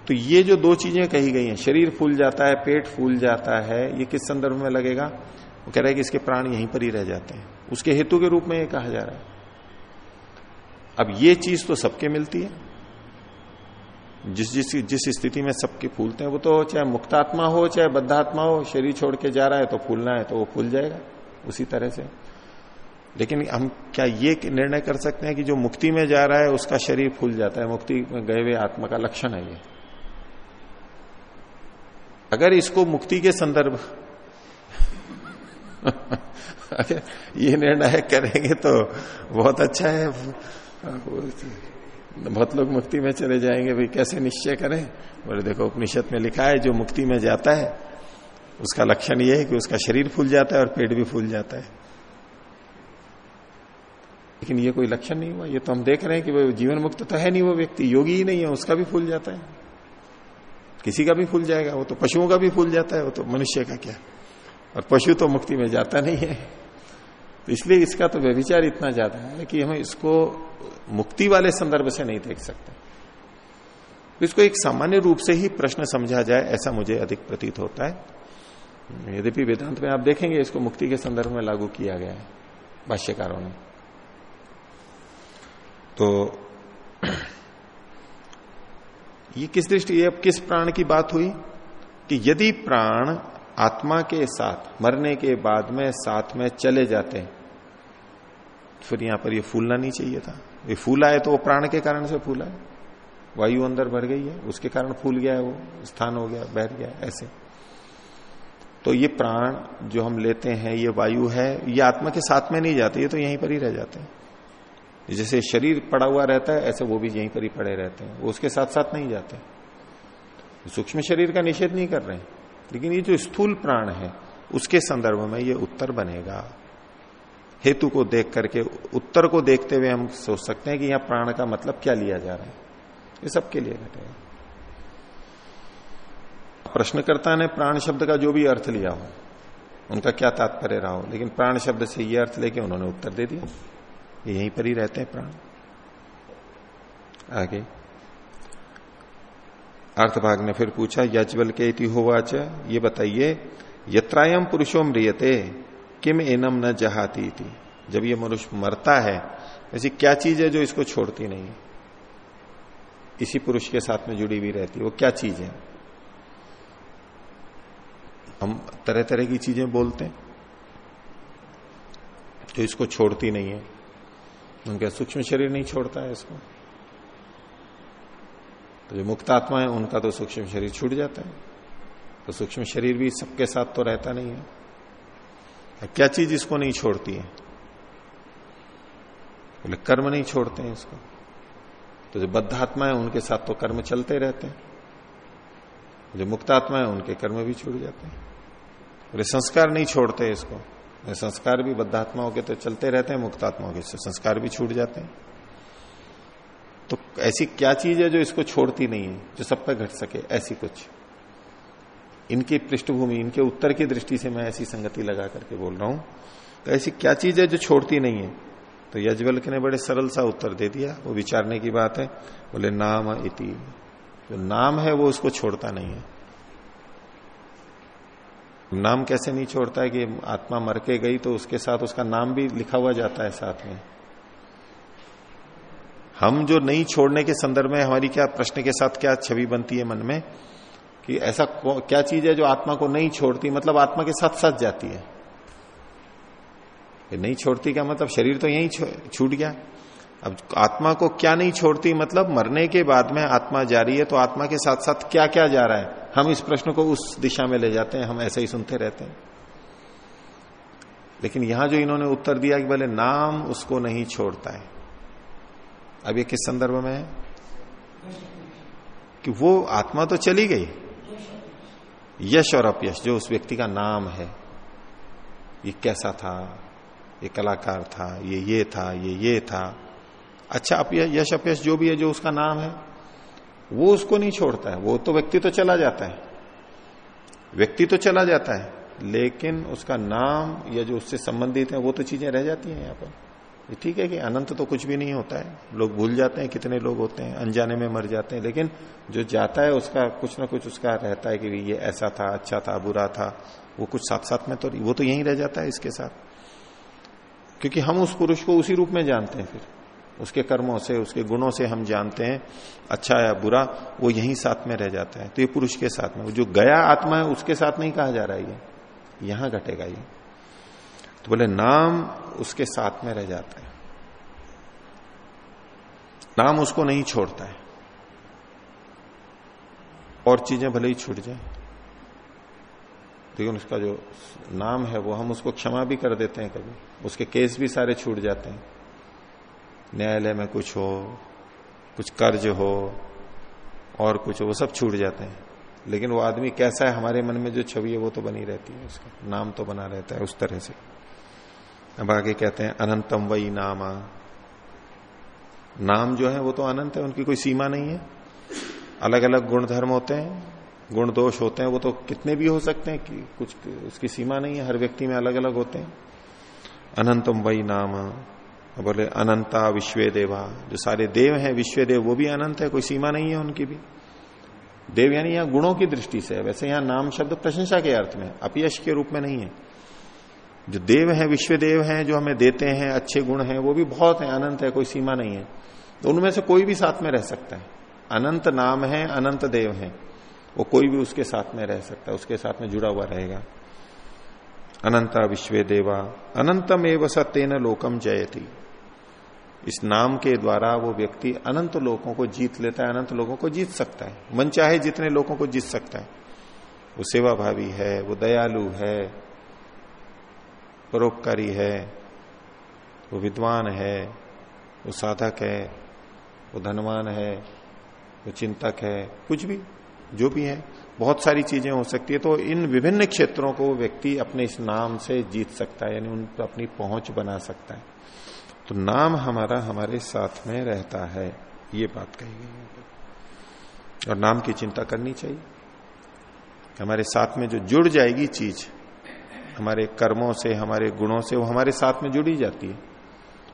तो ये जो दो चीज़ें कही गई हैं, शरीर फूल जाता है, पेट फूल जाता है, ये किस संदर्भ में लगेगा? वो कह रहा है कि इसके प्राण यहीं पर ही रह जाते हैं। उसके हेतु के रूप में ये कहा जा रहा है। अब ये चीज़ तो सबके मिलती है। जिस जिस जिस स्थिति में सबके फूलते हैं, वो तो चाहे मुक्तात्मा हो, चाहे बद्धात्मा हो, शरीर छोड़ के जा रहा है तो फूलना है तो वो फूल जाएगा, उसी तरह से। लेकिन हम क्या ये निर्णय कर सकते हैं कि जो मुक्ति में जा रहा है, उसका शरीर फूल जाता है? मुक्ति में गए हुए आत्मा का लक्षण है ये। अगर इसको मुक्ति के संदर्भ अगर ये निर्णय करेंगे तो बहुत अच्छा है। बहुत लोग मुक्ति में चले जाएँगे, भाई कैसे निश्चय करें? बोले, देखो, उपनिषद में लिखा है, जो मुक्ति में जाता है, उसका लक्षण ये है कि उसका शरीर फूल जाता है और पेट भी फूल जाता है। लेकिन ये कोई लक्षण नहीं हुआ। ये तो हम देख रहे हैं कि वो जीवन मुक्त तो है नहीं, वो व्यक्ति योगी ही नहीं है, उसका भी फूल जाता है। किसी का भी फूल जाएगा, वो तो पशुओं का भी फूल जाता है, वो तो मनुष्य का क्या? और पशु तो मुक्ति में जाता नहीं है। तो इसलिए इसका तो व्यविचार इतना ज़्यादा है कि हम इसको मुक्ति वाले संदर्भ से नहीं देख सकते। तो इसको एक सामान्य रूप से ही प्रश्न समझा जाए, ऐसा मुझे अधिक प्रतीत होता है। यद्यपि वेदांत में आप देखेंगे, इसको मुक्ति के संदर्भ में लागू किया गया है, भाष्यकारों ने। तो ये किस दृष्टि अब किस प्राण की बात हुई? कि यदि प्राण आत्मा के साथ, मरने के बाद में साथ में चले जाते फिर यहाँ पर ये फूलना नहीं चाहिए था। ये फूला है तो वो प्राण के कारण से फूला है वायु अंदर भर गई है, उसके कारण फूल गया है वो स्थान हो गया बैठ गया, ऐसे। तो ये प्राण जो हम लेते हैं, ये वायु है, ये आत्मा के साथ में नहीं जाते, ये तो यहीं पर ही रह जाते हैं। जैसे शरीर पड़ा हुआ रहता है, ऐसे वो भी यहीं पर ही पड़े रहते हैं। वो उसके साथ साथ नहीं जाते। सूक्ष्म शरीर का निषेध नहीं कर रहे हैं। लेकिन ये जो स्थूल प्राण है, उसके संदर्भ में ये उत्तर बनेगा। हेतु को देख करके, उत्तर को देखते हुए हम सोच सकते हैं कि यहाँ प्राण का मतलब क्या लिया जा रहा है। ये सबके लिए घटेगा प्रश्नकर्ता ने प्राण शब्द का जो भी अर्थ लिया हो, उनका क्या तात्पर्य रहा हो? लेकिन प्राण शब्द से ये अर्थ लेके उन्होंने उत्तर दे दिया। यहीं पर ही रहते हैं प्राण। आगे। अर्थभाग ने फिर पूछा यजबल के इति होवाच, ये बताइए यत्रायम पुरुषो मृियते किम एनम न जहाती थी जब ये मनुष्य मरता है, ऐसी क्या चीज़ है जो इसको छोड़ती नहीं? इसी पुरुष के साथ में जुड़ी हुई रहती है, वो क्या चीज़ है? हम तरह तरह की चीज़ें बोलते हैं, जो इसको छोड़ती नहीं है। उनका सूक्ष्म शरीर नहीं छोड़ता है इसको। तो जो मुक्त आत्मा है, उनका तो सूक्ष्म शरीर छूट जाता है। तो सूक्ष्म शरीर भी सबके साथ तो रहता नहीं है। क्या चीज़ इसको नहीं छोड़ती है? बोले, कर्म नहीं छोड़ते हैं इसको। तो जो बद्ध आत्मा है, उनके साथ तो कर्म चलते रहते हैं। जो मुक्त आत्मा है, उनके कर्म भी छूट जाते हैं। बोले, संस्कार नहीं छोड़ते इसको। संस्कार भी बद्धात्माओं के तो चलते रहते हैं, मुक्तात्माओं के संस्कार भी छूट जाते हैं। तो ऐसी क्या चीज़ है जो इसको छोड़ती नहीं है, जो सब पे घट सके? ऐसी कुछ। इनकी पृष्ठभूमि, इनके उत्तर की दृष्टि से मैं ऐसी संगति लगा करके बोल रहा हूँ। तो ऐसी क्या चीज़ है जो छोड़ती नहीं है? तो यजवल ने बड़े सरल सा उत्तर दे दिया। वो विचारने की बात है, बोले, नाम इति। जो नाम है वो उसको छोड़ता नहीं है। नाम कैसे नहीं छोड़ता है कि आत्मा मर के गई तो उसके साथ उसका नाम भी लिखा हुआ जाता है साथ में। हम जो नहीं छोड़ने के संदर्भ में हमारी क्या प्रश्न के साथ क्या छवि बनती है मन में कि ऐसा क्या चीज़ है जो आत्मा को नहीं छोड़ती? मतलब आत्मा के साथ सच जाती है। नहीं छोड़ती क्या मतलब? शरीर तो यही छूट गया। अब आत्मा को क्या नहीं छोड़ती मतलब मरने के बाद में आत्मा जा रही है तो आत्मा के साथ साथ क्या क्या जा रहा है? हम इस प्रश्न को उस दिशा में ले जाते हैं, हम ऐसे ही सुनते रहते हैं। लेकिन यहाँ जो इन्होंने उत्तर दिया कि बोले नाम उसको नहीं छोड़ता है। अब ये किस संदर्भ में है? कि वो आत्मा तो चली गई। यश और अपयश, जो उस व्यक्ति का नाम है। ये कैसा था? ये कलाकार था, ये ये था, ये ये था। अच्छा यश अपयश जो भी है, जो उसका नाम है, वो उसको नहीं छोड़ता है। वो तो व्यक्ति तो चला जाता है। व्यक्ति तो चला जाता है, लेकिन उसका नाम या जो उससे संबंधित है, वो तो चीज़ें रह जाती हैं यहाँ पर। ठीक है कि अनंत तो कुछ भी नहीं होता है। लोग भूल जाते हैं कितने लोग होते हैं, अनजाने में मर जाते हैं, लेकिन जो जाता है, उसका कुछ ना कुछ उसका रहता है कि ये ऐसा था अच्छा था, बुरा था। वो कुछ साथ साथ में तो वो तो यही रह जाता है इसके साथ। क्योंकि हम उस पुरुष को उसी रूप में जानते हैं फिर। उसके कर्मों से, उसके गुणों से हम जानते हैं अच्छा या बुरा, वो यही साथ में रह जाता है। तो ये पुरुष के साथ में जो गया आत्मा है, उसके साथ नहीं कहा जा रहा है ये। यहाँ घटेगा ये। तो बोले, नाम उसके साथ में रह जाता है। नाम उसको नहीं छोड़ता है। और चीज़ें भले ही छूट जाए, लेकिन उसका जो नाम है, वो हम उसको क्षमा भी कर देते हैं कभी। उसके केस भी सारे छूट जाते हैं। न्यायालय में कुछ हो, कुछ कर्ज हो, और कुछ हो, वो सब छूट जाते हैं। लेकिन वो आदमी कैसा है, हमारे मन में जो छवि है, वो तो बनी रहती है उसका। नाम तो बना रहता है उस तरह से। अब आगे कहते हैं, अनंतम वही नाम। नाम जो है, वो तो अनंत है, उनकी कोई सीमा नहीं है। अलग अलग गुण धर्म होते हैं गुण दोष होते हैं, वो तो कितने भी हो सकते हैं कि कुछ उसकी सीमा नहीं है, हर व्यक्ति में अलग अलग होते हैं। अनंतम वही नाम। बोले, अनंता विश्व देवा जो सारे देव हैं विश्व देव वो भी अनंत है, कोई सीमा नहीं है उनकी भी। देव यानी यहाँ गुणों की दृष्टि से, वैसे यहाँ नाम शब्द प्रशंसा के अर्थ में, अपयश के रूप में नहीं है। जो देव है विश्व देव है, जो हमें देते हैं, अच्छे गुण हैं, वो भी बहुत है, अनंत है, कोई सीमा नहीं है। तो उनमें से कोई भी साथ में रह सकता है। अनंत नाम है, अनंत देव है, वो कोई भी उसके साथ में रह सकता है, उसके साथ में जुड़ा हुआ रहेगा। अनंता विश्व देवा अनंतम एवं सत्यन लोकम जयती। इस नाम के द्वारा वो व्यक्ति अनंत लोगों को जीत लेता है, अनंत लोगों को जीत सकता है। मन चाहे जितने लोगों को जीत सकता है। वो सेवा भावी है, वो दयालु है, परोपकारी है, वो विद्वान है, वो साधक है, वो धनवान है, वो चिंतक है, कुछ भी, जो भी है, बहुत सारी चीज़ें हो सकती है। तो इन विभिन्न क्षेत्रों को व्यक्ति अपने इस नाम से जीत सकता है, यानी उन पर अपनी पहुँच बना सकता है। तो नाम हमारा हमारे साथ में रहता है, ये बात कही गई है। और नाम की चिंता करनी चाहिए। हमारे साथ में जो जुड़ जाएगी चीज़, हमारे कर्मों से, हमारे गुणों से, वो हमारे साथ में जुड़ी जाती है।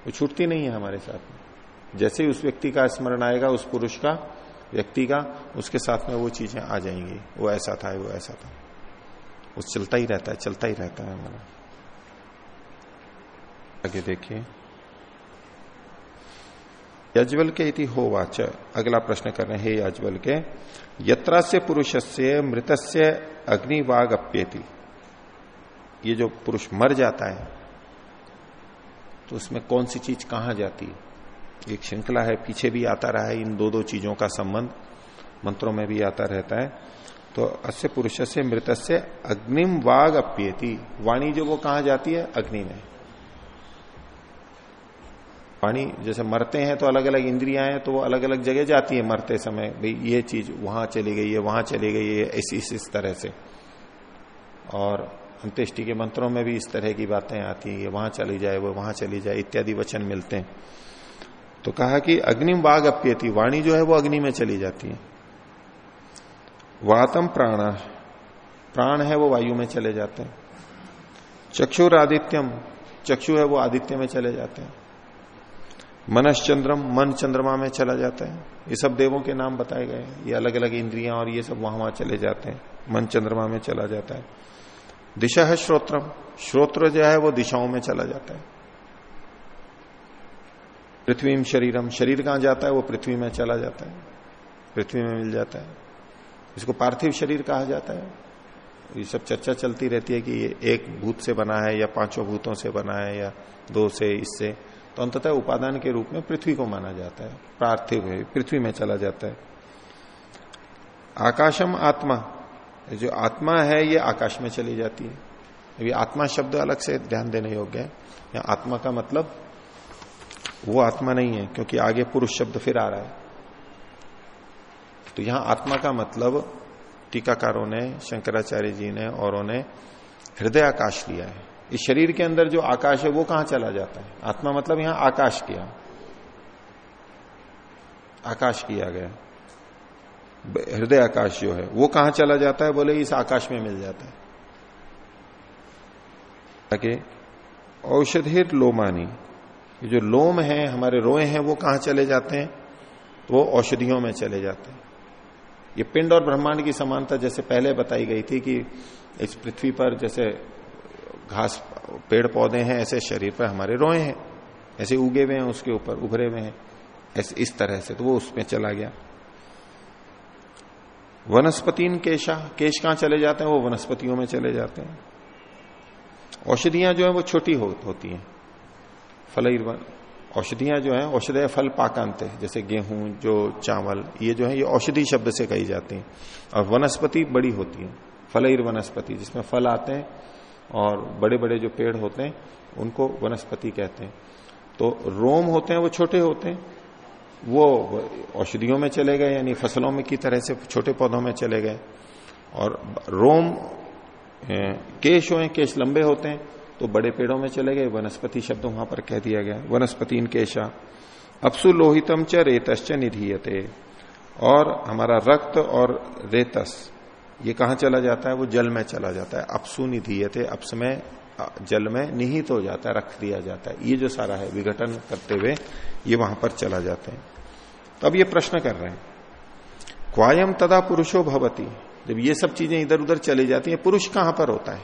वो छूटती नहीं है हमारे साथ में। जैसे ही उस व्यक्ति का स्मरण आएगा, उस पुरुष का, व्यक्ति का, उसके साथ में वो चीज़ें आ जाएँगी। वो ऐसा था, वो ऐसा था। वो चलता ही रहता है, चलता ही रहता है हमारा। आगे देखिए। यजवल के इति हो वाच। अगला प्रश्न कर रहे हैं यजवल के यत्रा से पुरुष से मृत से अग्निवाग अप्येति ये जो पुरुष मर जाता है तो उसमें कौन सी चीज़ कहाँ जाती है? एक श्रृंखला है, पीछे भी आता रहा है, इन दो दो चीज़ों का संबंध मंत्रों में भी आता रहता है। तो अस्य पुरुष से मृत से अग्निम वाग अप्येती वाणी जो वो कहा जाती है? अग्नि में। वाणी जैसे मरते हैं तो अलग अलग इंद्रियाँ हैं तो वो अलग अलग जगह जाती है मरते समय। भाई ये चीज़ वहाँ चली गई है वहाँ चली गई है इस इस, इस तरह से। और अंत्येष्टि के मंत्रों में भी इस तरह की बातें आती है वहाँ चली जाए वो वहाँ चली जाए इत्यादि वचन मिलते हैं। तो कहा कि अग्निम वाग अप्यति वाणी जो है वो अग्नि में चली जाती है। वातम प्राण प्राण है वो वायु में चले जाते हैं। चक्षुर आदित्यम चक्षु है वो आदित्य में चले जाते हैं। मनश्चंद्रम, मन चंद्रमा में चला जाता है। ये सब देवों के नाम बताए गए ये अलग अलग इंद्रियाँ और ये सब वहाँ वहाँ चले जाते हैं। मन चंद्रमा में चला जाता है। दिशा है श्रोत्रम। श्रोत्र जो है वो दिशाओं में चला जाता है। पृथ्वी शरीरम। शरीर कहाँ जाता है? वो पृथ्वी में चला जाता है। पृथ्वी में मिल जाता है। इसको पार्थिव शरीर कहा जाता है। ये सब चर्चा चलती रहती है कि ये एक भूत से बना है या पाँचों भूतों से बना है या दो से, इससे। तो अंततः उपादान के रूप में पृथ्वी को माना जाता है। पार्थिव है, पृथ्वी में चला जाता है। आकाशम आत्मा जो आत्मा है, ये आकाश में चली जाती है। अभी आत्मा शब्द अलग से ध्यान देने योग्य है। या आत्मा का मतलब वो आत्मा नहीं है, क्योंकि आगे पुरुष शब्द फिर आ रहा है। तो यहाँ आत्मा का मतलब टीकाकारों ने, शंकराचार्य जी ने, औरों ने हृदय आकाश लिया है। इस शरीर के अंदर जो आकाश है, वो कहाँ चला जाता है? आत्मा मतलब यहाँ आकाश किया। आकाश किया गया। हृदय आकाश जो है, वो कहाँ चला जाता है? बोले, इस आकाश में मिल जाता है। ताकि औषधिर लोमानी। ये जो लोम है, हमारे रोए हैं, वो कहाँ चले जाते हैं? तो वो औषधियों में चले जाते हैं। ये पिंड और ब्रह्मांड की समानता जैसे पहले बताई गई थी कि इस पृथ्वी पर जैसे घास पेड़ पौधे हैं ऐसे शरीर पर हमारे रोए हैं ऐसे उगे हुए हैं उसके ऊपर उभरे हुए हैं ऐसे इस तरह से तो वो उसमें चला गया। वनस्पतिन केशा केश कहाँ चले जाते हैं? वो वनस्पतियों में चले जाते हैं। औषधियाँ जो है वो छोटी हो, होती हैं। फल औषधियाँ जो है औषधय फल पाकांत जैसे गेहूँ जो चावल ये जो है ये औषधि शब्द से कही जाती है। और वनस्पति बड़ी होती है फलईर वनस्पति जिसमें फल आते हैं और बड़े बड़े जो पेड़ होते हैं, उनको वनस्पति कहते हैं। तो रोम होते हैं, वो छोटे होते हैं। वो औषधियों में चले गए, यानी फ़सलों में की तरह से छोटे पौधों में चले गए। और रोम केश हो केश लंबे होते हैं तो बड़े पेड़ों में चले गए, वनस्पति शब्द वहाँ पर कह दिया गया, वनस्पति इन केशा। अपसु लोहितम च रेतश्च निधीयते। और हमारा रक्त और रेतस ये कहा चला जाता है? वो जल में चला जाता है। अपसु निधीयते अप्स में जल में निहित हो जाता है, रख दिया जाता है। ये जो सारा है, विघटन करते हुए ये वहाँ पर चला जाते हैं। तो अब ये प्रश्न कर रहे हैं। क्वायम तदा पुरुषो भवती। जब ये सब चीज़ें इधर उधर चली जाती हैं, पुरुष कहाँ पर होता है?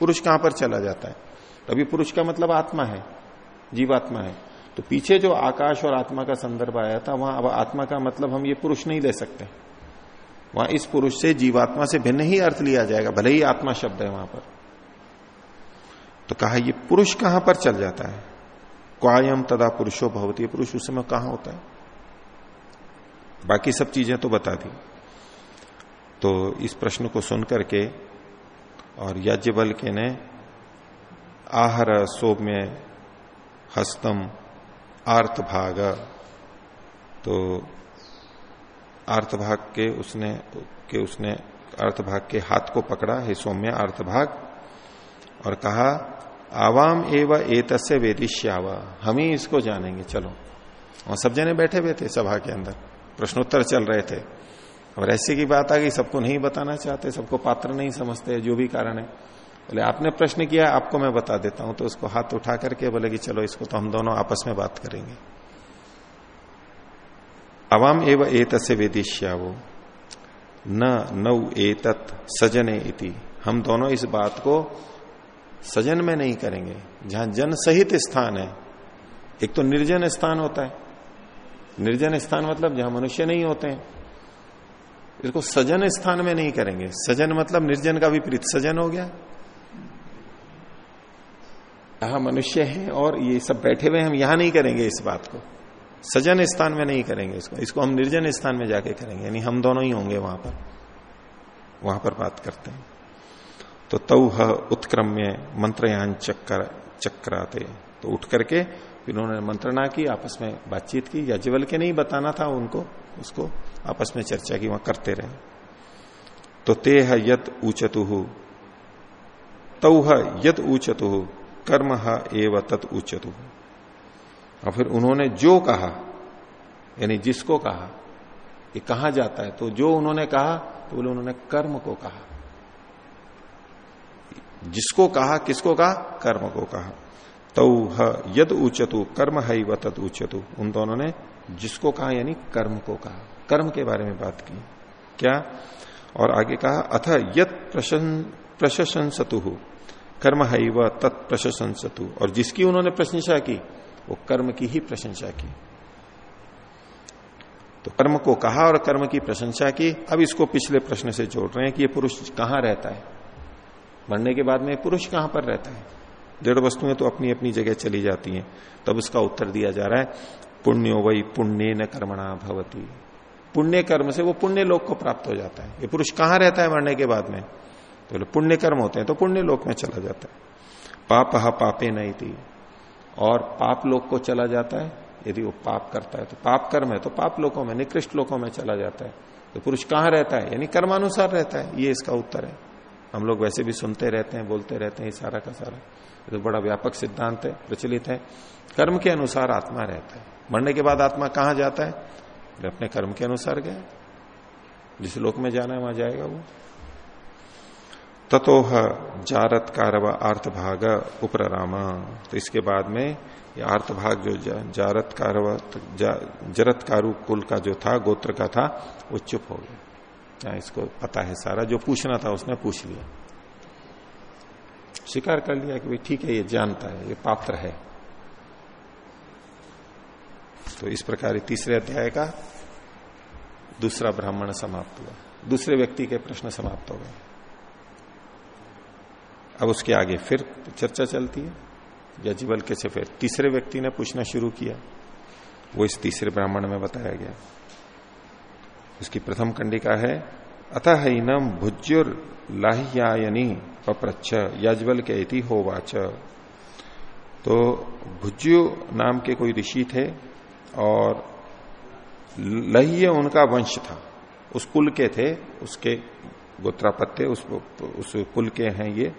पुरुष कहाँ पर चला जाता है? तभी पुरुष का मतलब आत्मा है, जीवात्मा है। तो पीछे जो आकाश और आत्मा का संदर्भ आया था, वहाँ अब आत्मा का मतलब हम ये पुरुष नहीं ले सकते। वहाँ इस पुरुष से जीवात्मा से भिन्न ही अर्थ लिया जाएगा, भले ही आत्मा शब्द है वहाँ पर। तो कहा, ये पुरुष कहाँ पर चल जाता है? क्वायम तदा पुरुषो भवती। पुरुष उस समय कहाँ होता है? बाकी सब चीज़ें तो बता दी। तो इस प्रश्न को सुनकर के और याज्ञबल के ने आहर सौम्य हस्तम आर्थ भाग तो आर्तभाग के उसने के उसने अर्थभाग के हाथ को पकड़ा, हे सौम्य अर्थभाग और कहा, आवाम एवं एतस्य वेदिश्यावा हम ही इसको जानेंगे, चलो। और सब जने बैठे हुए थे सभा के अंदर, प्रश्नोत्तर चल रहे थे। और ऐसे की बात आ गई, सबको नहीं बताना चाहते, सबको पात्र नहीं समझते, जो भी कारण है। बोले, आपने प्रश्न किया, आपको मैं बता देता हूँ तो उसको हाथ उठा करके बोले कि चलो, इसको तो हम दोनों आपस में बात करेंगे। अवाम एव एत से वेदिश्यावो न नौ एतत् सजने इति। हम दोनों इस बात को सजन में नहीं करेंगे। जहाँ जन सहित स्थान है, एक तो निर्जन स्थान होता है। निर्जन स्थान मतलब जहाँ मनुष्य नहीं होते हैं। इसको सजन स्थान में नहीं करेंगे। सजन मतलब निर्जन का विपरीत। सजन हो गया। यहाँ मनुष्य है और ये सब बैठे हुए हम यहाँ नहीं करेंगे इस बात को। सजन स्थान में नहीं करेंगे इसको। इसको हम निर्जन स्थान में जाके करेंगे, यानी हम दोनों ही होंगे वहाँ पर। वहाँ पर बात करते हैं। तो तव उत्क्रम्य मंत्रयान चक्कर, चक्राते। तो उठ करके फिर उन्होंने मंत्रणा की, आपस में बातचीत की, या यजवल के नहीं बताना था उनको, उसको आपस में चर्चा की, वहाँ करते रहे। तो ते यद ऊचतु, तौह यद ऊचतु, कर्म एव तत् ऊचतु। और फिर उन्होंने जो कहा, यानी जिसको कहा कि कहा जाता है? तो जो उन्होंने कहा तो बोले उन्होंने कर्म को कहा। जिसको कहा, किसको कहा? कर्म को कहा। तौ यद उचतु कर्म है व तद उचतु उन दोनों ने जिसको कहा, यानी कर्म को कहा। कर्म के बारे में बात की। क्या? और आगे कहा, अथ यद प्रशंसतु। कर्म है व तत्प्रशंसतु और जिसकी उन्होंने प्रशंसा की वो कर्म की ही प्रशंसा की। तो कर्म को कहा और कर्म की प्रशंसा की, अब इसको पिछले प्रश्न से जोड़ रहे हैं कि ये पुरुष कहाँ रहता है? मरने के बाद में पुरुष कहाँ पर रहता है? जड़ वस्तुएँ तो अपनी अपनी जगह चली जाती हैं। तब उसका उत्तर दिया जा रहा है, पुण्यो वही पुण्य न कर्मणा भवती। पुण्य कर्म से वो पुण्य लोक को प्राप्त हो जाता है। ये पुरुष कहाँ रहता है मरने के बाद में? तो पुण्य कर्म होते हैं तो पुण्य लोक में चला जाता है। पाप पापे नहीं थी और पाप लोक को चला जाता है। यदि वो पाप करता है तो पाप कर्म है तो पाप लोकों में, निकृष्ट लोकों में चला जाता है। तो पुरुष कहाँ रहता है? यानी कर्मानुसार रहता है। ये इसका उत्तर है। हम लोग वैसे भी सुनते रहते हैं, बोलते रहते हैं सारा का सारा। ये तो बड़ा व्यापक सिद्धांत है, प्रचलित है। कर्म के अनुसार आत्मा रहता है। मरने के बाद आत्मा कहाँ जाता है? अपने कर्म के अनुसार गया। जिस लोक में जाना है, वहाँ जाएगा वो। ततोह जारत कारव अर्थ भाग उपराम तो इसके बाद में ये अर्थ भाग जो जारत कारव जरत कारू कुल का जो था, गोत्र का था, वो चुप हो गया। इसको पता है सारा? जो पूछना था उसने पूछ लिया। स्वीकार कर लिया कि भाई ठीक है, ये जानता है, ये पात्र है। तो इस प्रकार तीसरे अध्याय का दूसरा ब्राह्मण समाप्त हुआ। दूसरे व्यक्ति के प्रश्न समाप्त हो गए। अब उसके आगे फिर चर्चा चलती है। यजबल के से फिर तीसरे व्यक्ति ने पूछना शुरू किया। वो इस तीसरे ब्राह्मण में बताया गया। उसकी प्रथम कंडिका है अतः इनम भुज्युर लाह्यायनी पप्रच्छ याजवल के इति होवाच। तो भुज्यु नाम के कोई ऋषि थे और लह्य उनका वंश था। उस कुल के थे उसके गोत्रापत्य उस, उस कुल के हैं ये।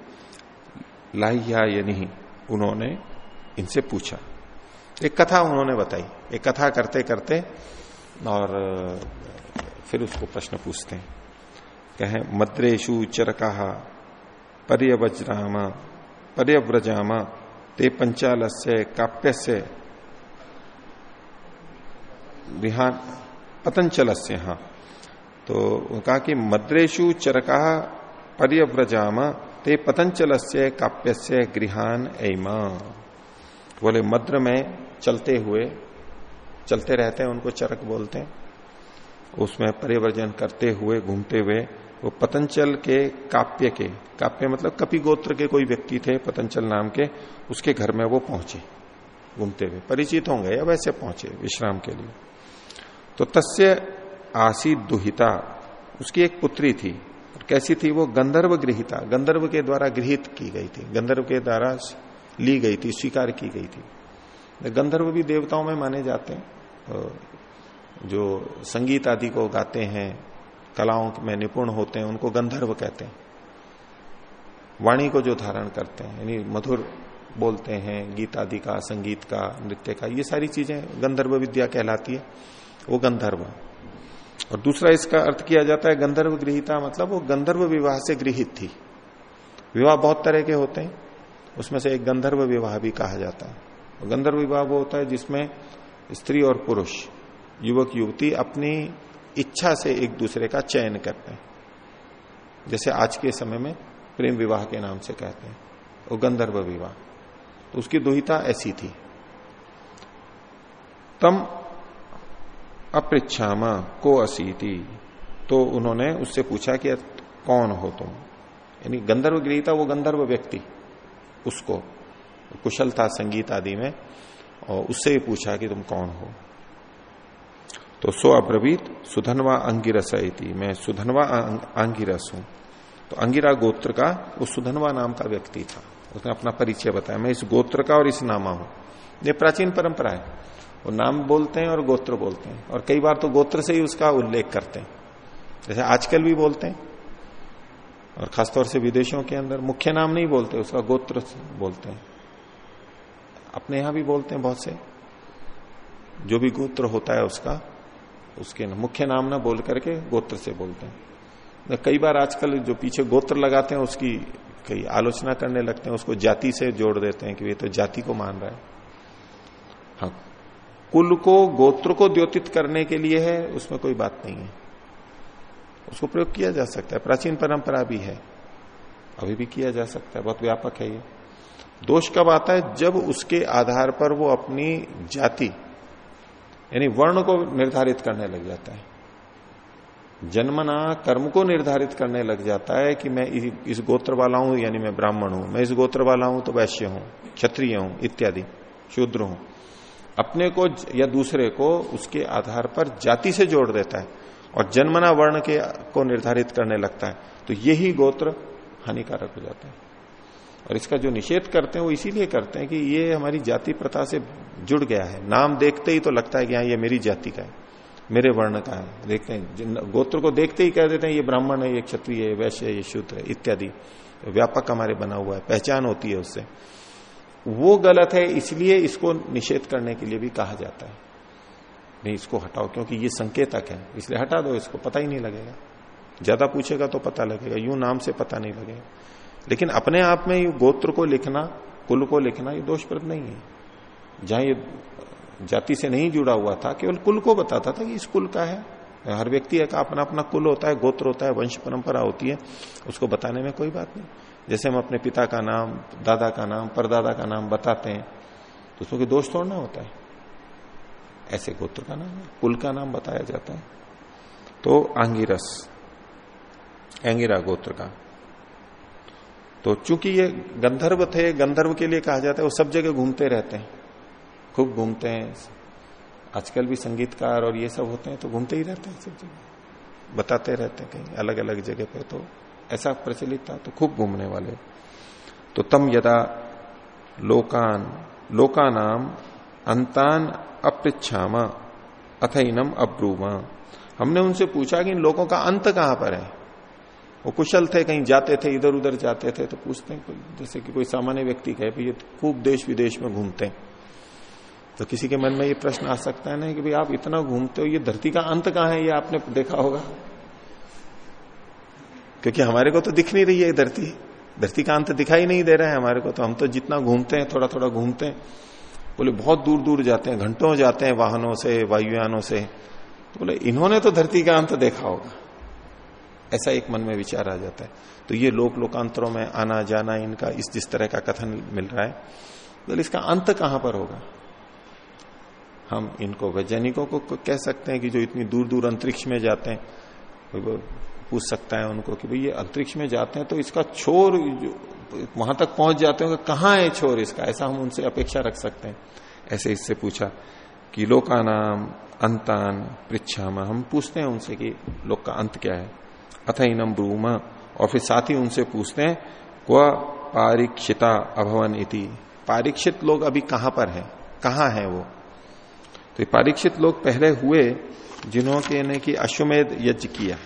लाह्यायनी उन्होंने इनसे पूछा। एक कथा उन्होंने बताई। एक कथा करते करते और, फिर उसको प्रश्न पूछते हैं। कहें मद्रेशु चरका पर्यवज्राम, पर्यव्रजाम, ते पंचाल काप्य से पतंचल से हाँ। तो कहा कि मद्रेशु चरका पर्यव्रजाम ते पतंचल से काप्य से गृहान एमा बोले, मद्र में चलते हुए, चलते रहते हैं, उनको चरक बोलते हैं। उसमें परिवर्जन करते हुए, घूमते हुए, वो पतंचल के काप्य के, काप्य मतलब कपि गोत्र के कोई व्यक्ति थे, पतंचल नाम के, उसके घर में वो पहुँचे, घूमते हुए। परिचित होंगे या वैसे पहुँचे, विश्राम के लिए। तो तस्य आसी दुहिता उसकी एक पुत्री थी कैसी थी वो? गंधर्व गृहिता। गंधर्व के द्वारा गृहित की गई थी। गंधर्व के द्वारा ली गई थी, स्वीकार की गई थी। गंधर्व भी देवताओं में माने जाते हैं। जो संगीत आदि को गाते हैं, कलाओं में निपुण होते हैं, उनको गंधर्व कहते हैं। वाणी को जो धारण करते हैं, यानी मधुर बोलते हैं, गीत आदि का, संगीत का, नृत्य का, ये सारी चीज़ें गंधर्व विद्या कहलाती है। वो गंधर्व। और दूसरा इसका अर्थ किया जाता है गंधर्व गृहिता मतलब वो गंधर्व विवाह से गृहित थी। विवाह बहुत तरह के होते हैं, उसमें से एक गंधर्व विवाह भी कहा जाता है। गंधर्व विवाह वो होता है जिसमें स्त्री और पुरुष, युवक युवती अपनी इच्छा से एक दूसरे का चयन करते हैं। जैसे आज के समय में प्रेम विवाह के नाम से कहते हैं वो गंधर्व विवाह। तो उसकी दुहिता ऐसी थी। तम अपृछाम को असीति। तो उन्होंने उससे पूछा कि कौन हो तुम? यानी गंधर्व गृहिता वो गंधर्व व्यक्ति, उसको कुशल था संगीत आदि में, और उससे ही पूछा कि तुम कौन हो? तो सो अब्रवीत, सुधनवा अंगिरस मैं सुधनवा अंगिरस हूँ। तो अंगिरा गोत्र का, वो सुधनवा नाम का व्यक्ति था। उसने अपना परिचय बताया। मैं इस गोत्र का और इस नामा हूँ। ये प्राचीन परंपरा है। वो नाम बोलते हैं और गोत्र बोलते हैं। और कई बार तो गोत्र से ही उसका उल्लेख करते हैं। जैसे आजकल भी बोलते हैं। और खासतौर से विदेशों के अंदर मुख्य नाम नहीं बोलते, उसका गोत्र बोलते हैं। अपने यहाँ भी बोलते हैं बहुत से। जो भी गोत्र होता है उसका, उसके ना, मुख्य नाम ना बोल करके गोत्र से बोलते हैं। कई बार आजकल जो पीछे गोत्र लगाते हैं, उसकी कई आलोचना करने लगते हैं, उसको जाति से जोड़ देते हैं कि ये तो जाति को मान रहा है। हाँ कुल को, गोत्र को द्योतित करने के लिए है, उसमें कोई बात नहीं है। उसको प्रयोग किया जा सकता है। प्राचीन परंपरा भी है। अभी भी किया जा सकता है। बहुत व्यापक है ये। दोष कब आता है? जब उसके आधार पर वो अपनी जाति, यानी वर्ण को निर्धारित करने लग जाता है। जन्मना कर्म को निर्धारित करने लग जाता है कि मैं इस गोत्र वाला हूँ, यानी मैं ब्राह्मण हूँ। मैं इस गोत्र वाला हूँ तो वैश्य हूँ, क्षत्रिय हूँ, इत्यादि, शूद्र हूँ। अपने को या दूसरे को उसके आधार पर जाति से जोड़ देता है और जन्मना वर्ण के को निर्धारित करने लगता है तो यही गोत्र हानिकारक हो जाता है। और इसका जो निषेध करते हैं, वो इसीलिए करते हैं कि ये हमारी जाति प्रथा से जुड़ गया है। नाम देखते ही तो लगता है कि हाँ ये मेरी जाति का है, मेरे वर्ण का है। देखते हैं गोत्र को देखते ही कह देते हैं, ये ब्राह्मण है, ये क्षत्रिय है, वैश्य है, ये शूद्र है, इत्यादि। व्यापक हमारे बना हुआ है, पहचान होती है उससे। वो गलत है, इसलिए इसको निषेध करने के लिए भी कहा जाता है। नहीं, इसको हटाओ, क्योंकि ये संकेतक है, इसलिए हटा दो, इसको पता ही नहीं लगेगा। ज़्यादा पूछेगा तो पता लगेगा, यूँ नाम से पता नहीं लगेगा। लेकिन अपने आप में गोत्र को लिखना, कुल को लिखना, ये दोषप्रद नहीं है। जहाँ ये जाति से नहीं जुड़ा हुआ था, केवल कुल को बताता था कि इस कुल का है। हर व्यक्ति का अपना अपना कुल होता है, गोत्र होता है, वंश परंपरा होती है, उसको बताने में कोई बात नहीं। जैसे हम अपने पिता का नाम, दादा का नाम, परदादा का नाम बताते हैं तो उसमें दोष तोड़ना होता है। ऐसे गोत्र का नाम कुल का नाम बताया जाता है। तो आंगिरस, एंगिरा गोत्र का। तो चूँकि ये गंधर्व थे, गंधर्व के लिए कहा जाता है, वो सब जगह घूमते रहते हैं, खूब घूमते हैं। आजकल भी संगीतकार और ये सब होते हैं तो घूमते ही रहते हैं सब जगह, बताते रहते हैं कहीं अलग अलग जगह पे तो ऐसा प्रचलित था तो खूब घूमने वाले। तो तम यदा लोकान लोका नाम अंतान अपृछाम अथइनम अब्रूमा। हमने उनसे पूछा कि इन लोगों का अंत कहाँ पर है? वो कुशल थे, कहीं जाते थे इधर उधर जाते थे तो पूछते हैं जैसे कि कोई सामान्य व्यक्ति कहे, भाई, ये खूब देश विदेश में घूमते हैं। तो किसी के मन में ये प्रश्न आ सकता है ना कि, भाई, आप इतना घूमते हो, ये धरती का अंत कहाँ है, ये आपने देखा होगा? क्योंकि हमारे को तो दिख नहीं रही है धरती। धरती का अंत दिखाई नहीं दे रहा है हमारे को तो हम तो जितना घूमते हैं थोड़ा थोड़ा घूमते हैं। बोले, बहुत दूर दूर जाते हैं, घंटों जाते हैं वाहनों से, वायुयानों से। तो बोले, इन्होंने तो धरती का अंत देखा होगा। ऐसा एक मन में विचार आ जाता है। तो ये लोक लोकांतरों में आना जाना इनका इस जिस तरह का कथन मिल रहा है तो इसका अंत कहाँ पर होगा? हम इनको वैज्ञानिकों को कह सकते हैं कि जो इतनी दूर दूर अंतरिक्ष में जाते हैं पूछ सकता है उनको कि भाई ये अंतरिक्ष में जाते हैं तो इसका छोर वहाँ तक पहुँच जाते हैं कहाँ है छोर इसका? ऐसा हम उनसे अपेक्षा रख सकते हैं। ऐसे इससे पूछा कि लोका नाम अंतान पृछाम हम पूछते हैं उनसे कि लोक का अंत क्या है। अथ इनम ब्रूमा। और फिर साथ ही उनसे पूछते हैं, क्व पारीक्षिता अभवन इति। पारीक्षित लोग अभी कहाँ पर है? कहाँ है वो? तो पारीक्षित लोग पहले हुए जिन्होंने कि अश्वमेध यज्ञ किया।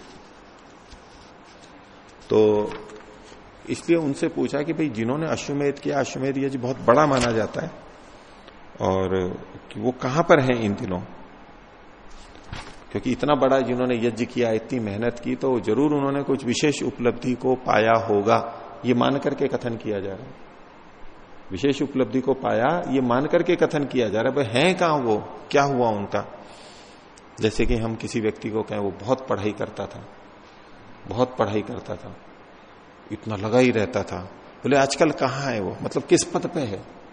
तो इसलिए उनसे पूछा कि भाई जिन्होंने अश्वमेध किया, अश्वमेध यज्ञ बहुत बड़ा माना जाता है। और कि वो कहाँ पर है इन दिनों? क्योंकि इतना बड़ा जिन्होंने यज्ञ किया, इतनी मेहनत की तो ज़रूर उन्होंने कुछ विशेष उपलब्धि को पाया होगा। ये मान करके कथन किया जा रहा है। विशेष उपलब्धि को पाया, ये मान करके कथन किया जा रहा है, भाई है कहाँ वो? क्या हुआ उनका? जैसे कि हम किसी व्यक्ति को कहें, वो बहुत पढ़ाई करता था। बहुत पढ़ाई करता था। इतना लगा ही रहता था। बोले, आजकल कहाँ है वो? मतलब किस पद पे है?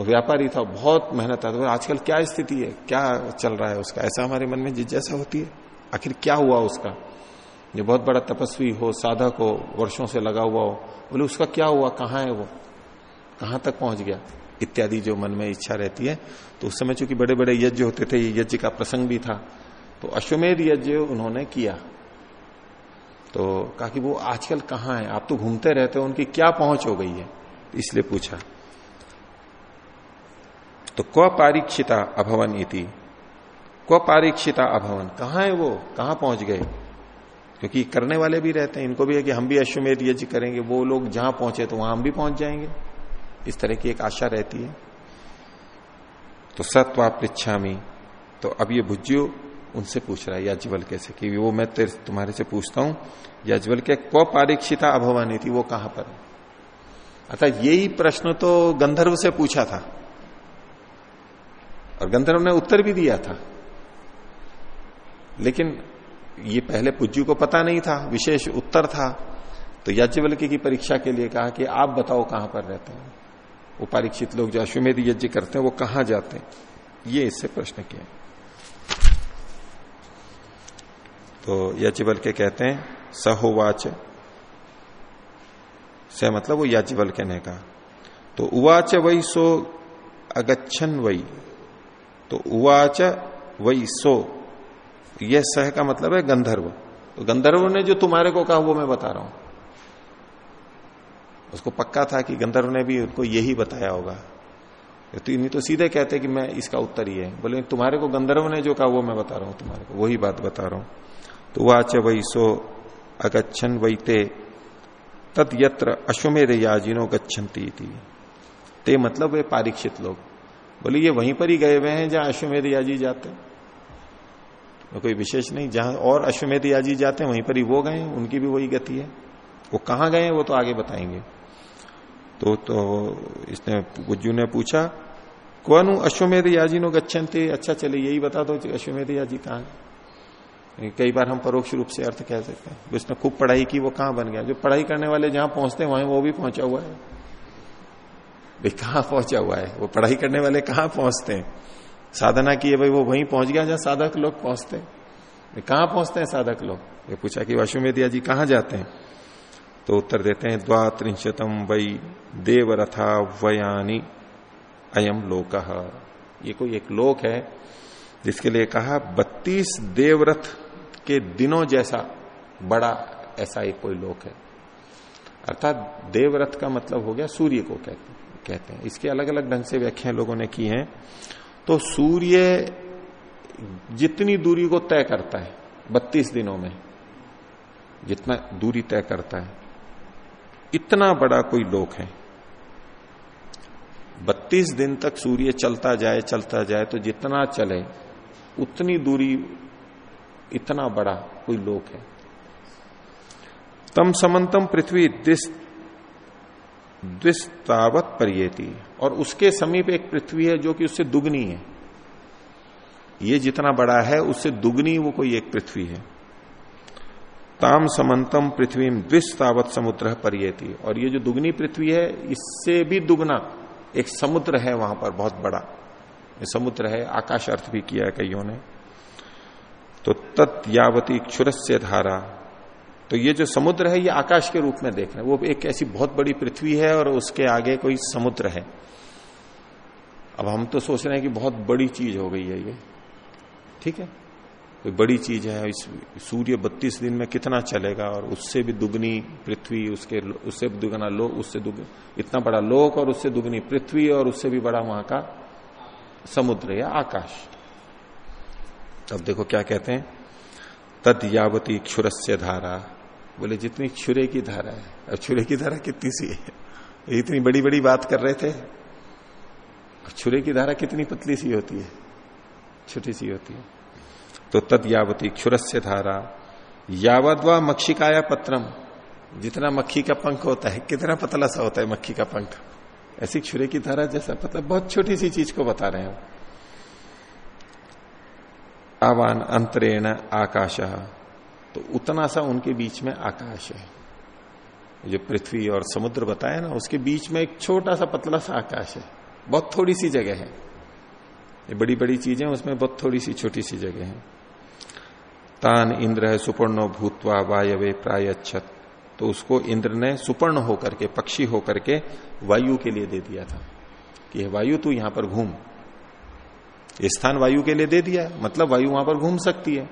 व्यापारी था, बहुत मेहनत था। तो आजकल क्या स्थिति है? क्या चल रहा है उसका? ऐसा हमारे मन में जिज्ञासा होती है। आखिर क्या हुआ उसका? जो बहुत बड़ा तपस्वी हो, साधक हो, वर्षों से लगा हुआ हो। बोले, उसका क्या हुआ? कहाँ है वो? कहाँ तक पहुँच गया? इत्यादि जो मन में इच्छा रहती है। तो उस समय चूँकि बड़े बड़े यज्ञ होते थे यज्ञ का प्रसंग भी था। तो अश्वमेध यज्ञ उन्होंने किया। तो कहा कि वो आजकल कहाँ है? आप तो घूमते रहते हो, उनकी क्या पहुँच हो गई है? इसलिए पूछा। तो क पारीक्षिता अभवन इति। क पारीक्षिता अभवन। कहा है वो? कहाँ पहुँच गए? क्योंकि करने वाले भी रहते हैं। इनको भी है कि हम भी अश्वमेध यज्ञ करेंगे। वो लोग जहाँ पहुँचे तो वहाँ हम भी पहुँच जाएँगे। इस तरह की एक आशा रहती है। तो सत्वा पृछामी तो अब ये भुज्यो उनसे पूछ रहा है याजवल कैसे कि वो मैं तुम्हारे से पूछता हूँ याजवल के क पारीक्षिता अभवानी थी, वो कहाँ पर अर्थात यही प्रश्न तो गंधर्व से पूछा था। और गंधर्व ने उत्तर भी दिया था। लेकिन ये पहले पुज्जू को पता नहीं था, विशेष उत्तर था। तो याज्ञवल्क्य की परीक्षा के लिए कहा कि आप बताओ कहाँ पर रहते हैं। वो परीक्षित लोग जो अश्वमेध यज्ञ करते हैं, वो कहाँ जाते हैं? ये इससे प्रश्न किया। तो याचिबल के कहते हैं, सहोवाच। से मतलब वो याचिबल का। तो उवाच वही सो अगच्छन वही तो उवाच वही सो। यह सह का मतलब है गंधर्व। तो गंधर्व ने जो तुम्हारे को कहा, वो मैं बता रहा हूँ। उसको पक्का था कि गंधर्व ने भी उनको यही बताया होगा। तो नहीं तो सीधे कहते कि मैं इसका उत्तर ही है। बोले, तुम्हारे को गंधर्व ने जो कहा, वो मैं बता रहा हूँ, तुम्हारे को। वही बात बता रहा हूँ। तो वाच वही सो अगच्छन वैते, तद यत्र अश्वमेध याजिनो गच्छन्ति ते मतलब वे पारीक्षित लोग। बोले, ये वहीं पर ही गए हुए हैं जहाँ अश्वमेध याजी जाते तो कोई विशेष नहीं, जहाँ और अश्वमेध याजी जाते हैं, वहीं पर ही वो गए उनकी भी वही गति है। वो कहाँ गए वो तो आगे बताएँगे। तो तो इसने गुज्जू ने पूछा, कौन अश्वमेध याजी नो गच्छन्ति? अच्छा चले यही बता दो अश्वमेध याजी कहाँ कई बार हम परोक्ष रूप से अर्थ कह सकते हैं। उसने खूब पढ़ाई की वो कहाँ बन गया? जो पढ़ाई करने वाले जहाँ पहुँचते वहीं वो भी पहुँचा हुआ है। भाई, कहाँ पहुँचा हुआ है? वो पढ़ाई करने वाले कहाँ पहुँचते हैं? साधना की है, भाई, वो वहीं पहुँच गया जहाँ साधक लोग पहुँचते हैं। कहाँ पहुँचते हैं साधक लोग? ये पूछा कि वाशुमेदिया जी कहाँ जाते हैं? तो उत्तर देते हैं द्वा त्रिशतम वही देवरथा वयानी अयम लोक। ये कोई एक लोक है, जिसके लिए कहा, बत्तीस देवरथ के दिनों जैसा बड़ा ऐसा एक कोई लोक है। अर्थात देवरथ का मतलब हो गया सूर्य को कहते कहते हैं। इसके अलग अलग ढंग से व्याख्या लोगों ने की है। तो सूर्य जितनी दूरी को तय करता है, बत्तीस दिनों में, जितना दूरी तय करता है, इतना बड़ा कोई लोक है। बत्तीस दिन तक सूर्य चलता जाए चलता जाए तो जितना चले, उतनी दूरी इतना बड़ा कोई लोक है। तम समन्तम पृथ्वी द्विस्तावत परियेती। और उसके समीप एक पृथ्वी है जो कि उससे दुगनी है। ये जितना बड़ा है, उससे दुगनी वो कोई एक पृथ्वी है। ताम समन्तम पृथ्वी द्विस्तावत समुद्र परियेती। और ये जो दुगनी पृथ्वी है, इससे भी दुगना एक समुद्र है वहाँ पर, बहुत बड़ा। समुद्र है, आकाश अर्थ भी किया है कईयों ने। तो तत्यावती क्षुरस्य धारा। तो ये जो समुद्र है, ये आकाश के रूप में देख रहे हैं। वो एक ऐसी बहुत बड़ी पृथ्वी है और उसके आगे कोई समुद्र है। अब हम तो सोच रहे हैं कि बहुत बड़ी चीज़ हो गई है ये। ठीक है? कोई बड़ी चीज़ है, इस सूर्य बत्तीस दिन में कितना चलेगा और उससे भी दुगनी पृथ्वी, उसके उससे भी दुगना लोक उससे दुग, इतना बड़ा लोक और उससे दुगनी पृथ्वी और उससे भी बड़ा वहाँ का समुद्र या आकाश। अब देखो क्या कहते हैं। तद यावती क्षुरस्य धारा। बोले, जितनी क्षुरे की धारा है। अब छुरे की धारा कितनी सी है? इतनी बड़ी बड़ी बात कर रहे थे। छुरे की धारा कितनी पतली सी होती है? छोटी सी होती है। तो तद यावती क्षुरस्य धारा। यावदवा मक्षिकाया पत्रम। जितना मक्खी का पंख होता है, कितना पतला सा होता है मक्खी का पंख। ऐसी छुरे की धारा जैसा मतलब बहुत छोटी सी चीज़ को बता रहे हैं। आवान अंतरेण आकाश। तो उतना सा उनके बीच में आकाश है। जो पृथ्वी और समुद्र बताया ना, उसके बीच में एक छोटा सा पतला सा आकाश है। बहुत थोड़ी सी जगह है। ये बड़ी बड़ी चीज़ें, उसमें बहुत थोड़ी सी छोटी सी जगह है। तान इंद्र है, सुपर्णो भूतवा वायवे प्रायच्छत। तो उसको इंद्र ने सुपर्ण होकर के, पक्षी होकर के वायु के लिए दे दिया था। कि वायु, तू यहाँ पर घूम। स्थान वायु के लिए दे दिया मतलब वायु वहाँ पर घूम सकती है।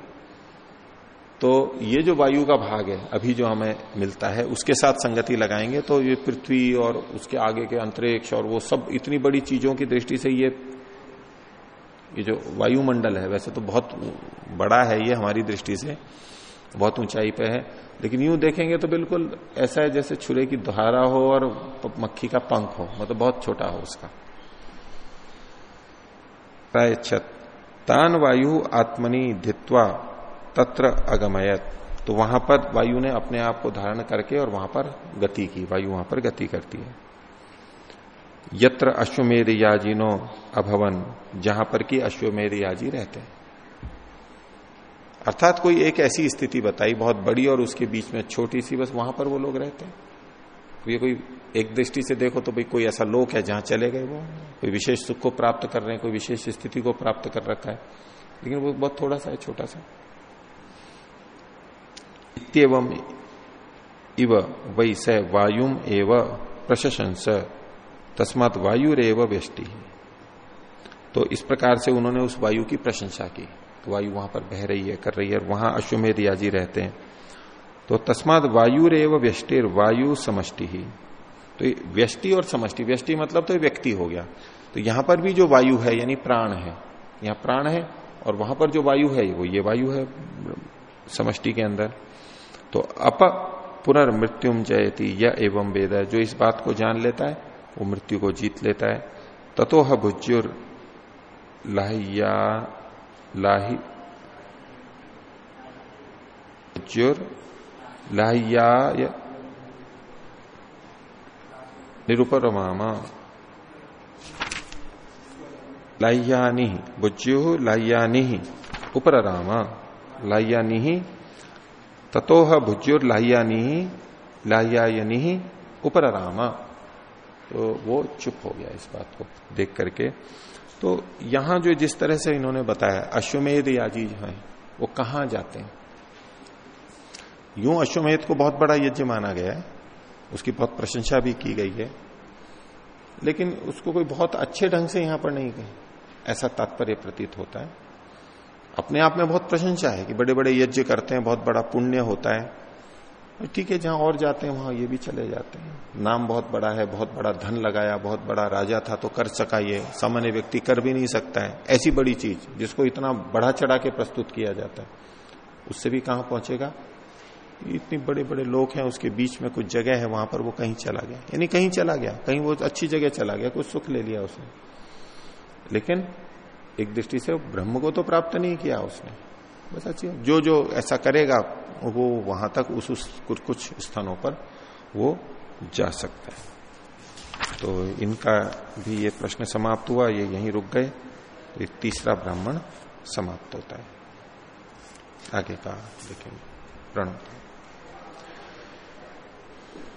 तो ये जो वायु का भाग है, अभी जो हमें मिलता है, उसके साथ संगति लगाएँगे तो ये पृथ्वी और उसके आगे के अंतरिक्ष और वो सब इतनी बड़ी चीज़ों की दृष्टि से ये ये जो वायुमंडल है, वैसे तो बहुत बड़ा है ये हमारी दृष्टि से, बहुत ऊंचाई पे है। लेकिन यूँ देखेंगे तो बिल्कुल ऐसा है जैसे छुरे की धारा हो और मक्खी का पंख हो मतलब बहुत छोटा हो उसका। प्रायच्छत तान वायु आत्मनि धित्वा तत्र अगमयत। तो वहाँ पर वायु ने अपने आप को धारण करके और वहाँ पर गति की, वायु वहाँ पर गति करती है। यत्र अश्वमेध याजिनो अभवन, जहाँ पर की अश्वमेध याजी रहते हैं। अर्थात कोई एक ऐसी स्थिति बताई, बहुत बड़ी और उसके बीच में छोटी सी, बस वहाँ पर वो लोग रहते हैं। ये कोई एक दृष्टि से देखो तो भाई कोई ऐसा लोक है जहाँ चले गए वो। कोई विशेष सुख को प्राप्त कर रहे हैं, कोई विशेष स्थिति को प्राप्त कर रखा है। लेकिन वो बहुत थोड़ा सा है, छोटा सा। इतम इव वै स वायुम एव प्रशंस। तस्मात वायुरेव व्यष्टि। तो इस प्रकार से उन्होंने उस वायु की प्रशंसा की। तो वायु वहाँ पर बह रही है, कर रही है और वहाँ अश्वमेध याजी रहते हैं। तो तस्मात वायुरेव व्यष्टिर वायु समष्टि। ही तो व्यष्टि और समष्टि, व्यष्टि मतलब तो व्यक्ति हो गया। तो यहाँ पर भी जो वायु है, यानी प्राण है, यहाँ प्राण है और वहाँ पर जो वायु है, वो ये वायु है, समष्टि के अंदर। तो अप पुनर्मृत्युम जयती या एवं वेद जो इस बात को जान लेता है, वो मृत्यु को जीत लेता है। ततोह भुज्युर लाहिया, लाही भुज्युर लाहिया निरुपरमामा। लाह्यानि बुज्यु लाह्यानि उपरामा लाह्यानि ततोह भुज्युर लाह्यानि लाह्यायनि उपरामा तो वो चुप हो गया इस बात को देख करके। तो यहाँ जो जिस तरह से इन्होंने बताया, अश्वमेध याजी हैं, वो कहाँ जाते हैं? यूँ अश्वमेध को बहुत बड़ा यज्ञ माना गया है। उसकी बहुत प्रशंसा भी की गई है। लेकिन उसको कोई बहुत अच्छे ढंग से यहाँ पर नहीं गए ऐसा तात्पर्य प्रतीत होता है। अपने आप में बहुत प्रशंसा है कि बड़े बड़े यज्ञ करते हैं, बहुत बड़ा पुण्य होता है। ठीक है, जहाँ और जाते हैं, वहाँ ये भी चले जाते हैं। नाम बहुत बड़ा है, बहुत बड़ा धन लगाया, बहुत बड़ा राजा था तो कर सका ये। सामान्य व्यक्ति कर भी नहीं सकता है। ऐसी बड़ी चीज़ जिसको इतना बढ़ा चढ़ा के प्रस्तुत किया जाता है। उससे भी कहाँ पहुंचेगा? इतनी बड़े बड़े लोग हैं उसके बीच में कुछ जगह है वहाँ पर वो कहीं चला गया। यानी कहीं चला गया कहीं वो अच्छी जगह चला गया कुछ सुख ले लिया उसने। लेकिन एक दृष्टि से ब्रह्म को तो प्राप्त नहीं किया उसने। बस अच्छी जो जो ऐसा करेगा वो वहाँ तक उस, उस कुछ कुछ स्थानों पर वो जा सकता है। तो इनका भी ये प्रश्न समाप्त हुआ ये यहीं रुक गए। तो तीसरा ब्राह्मण समाप्त होता है। आगे का देखेंगे। प्रणव।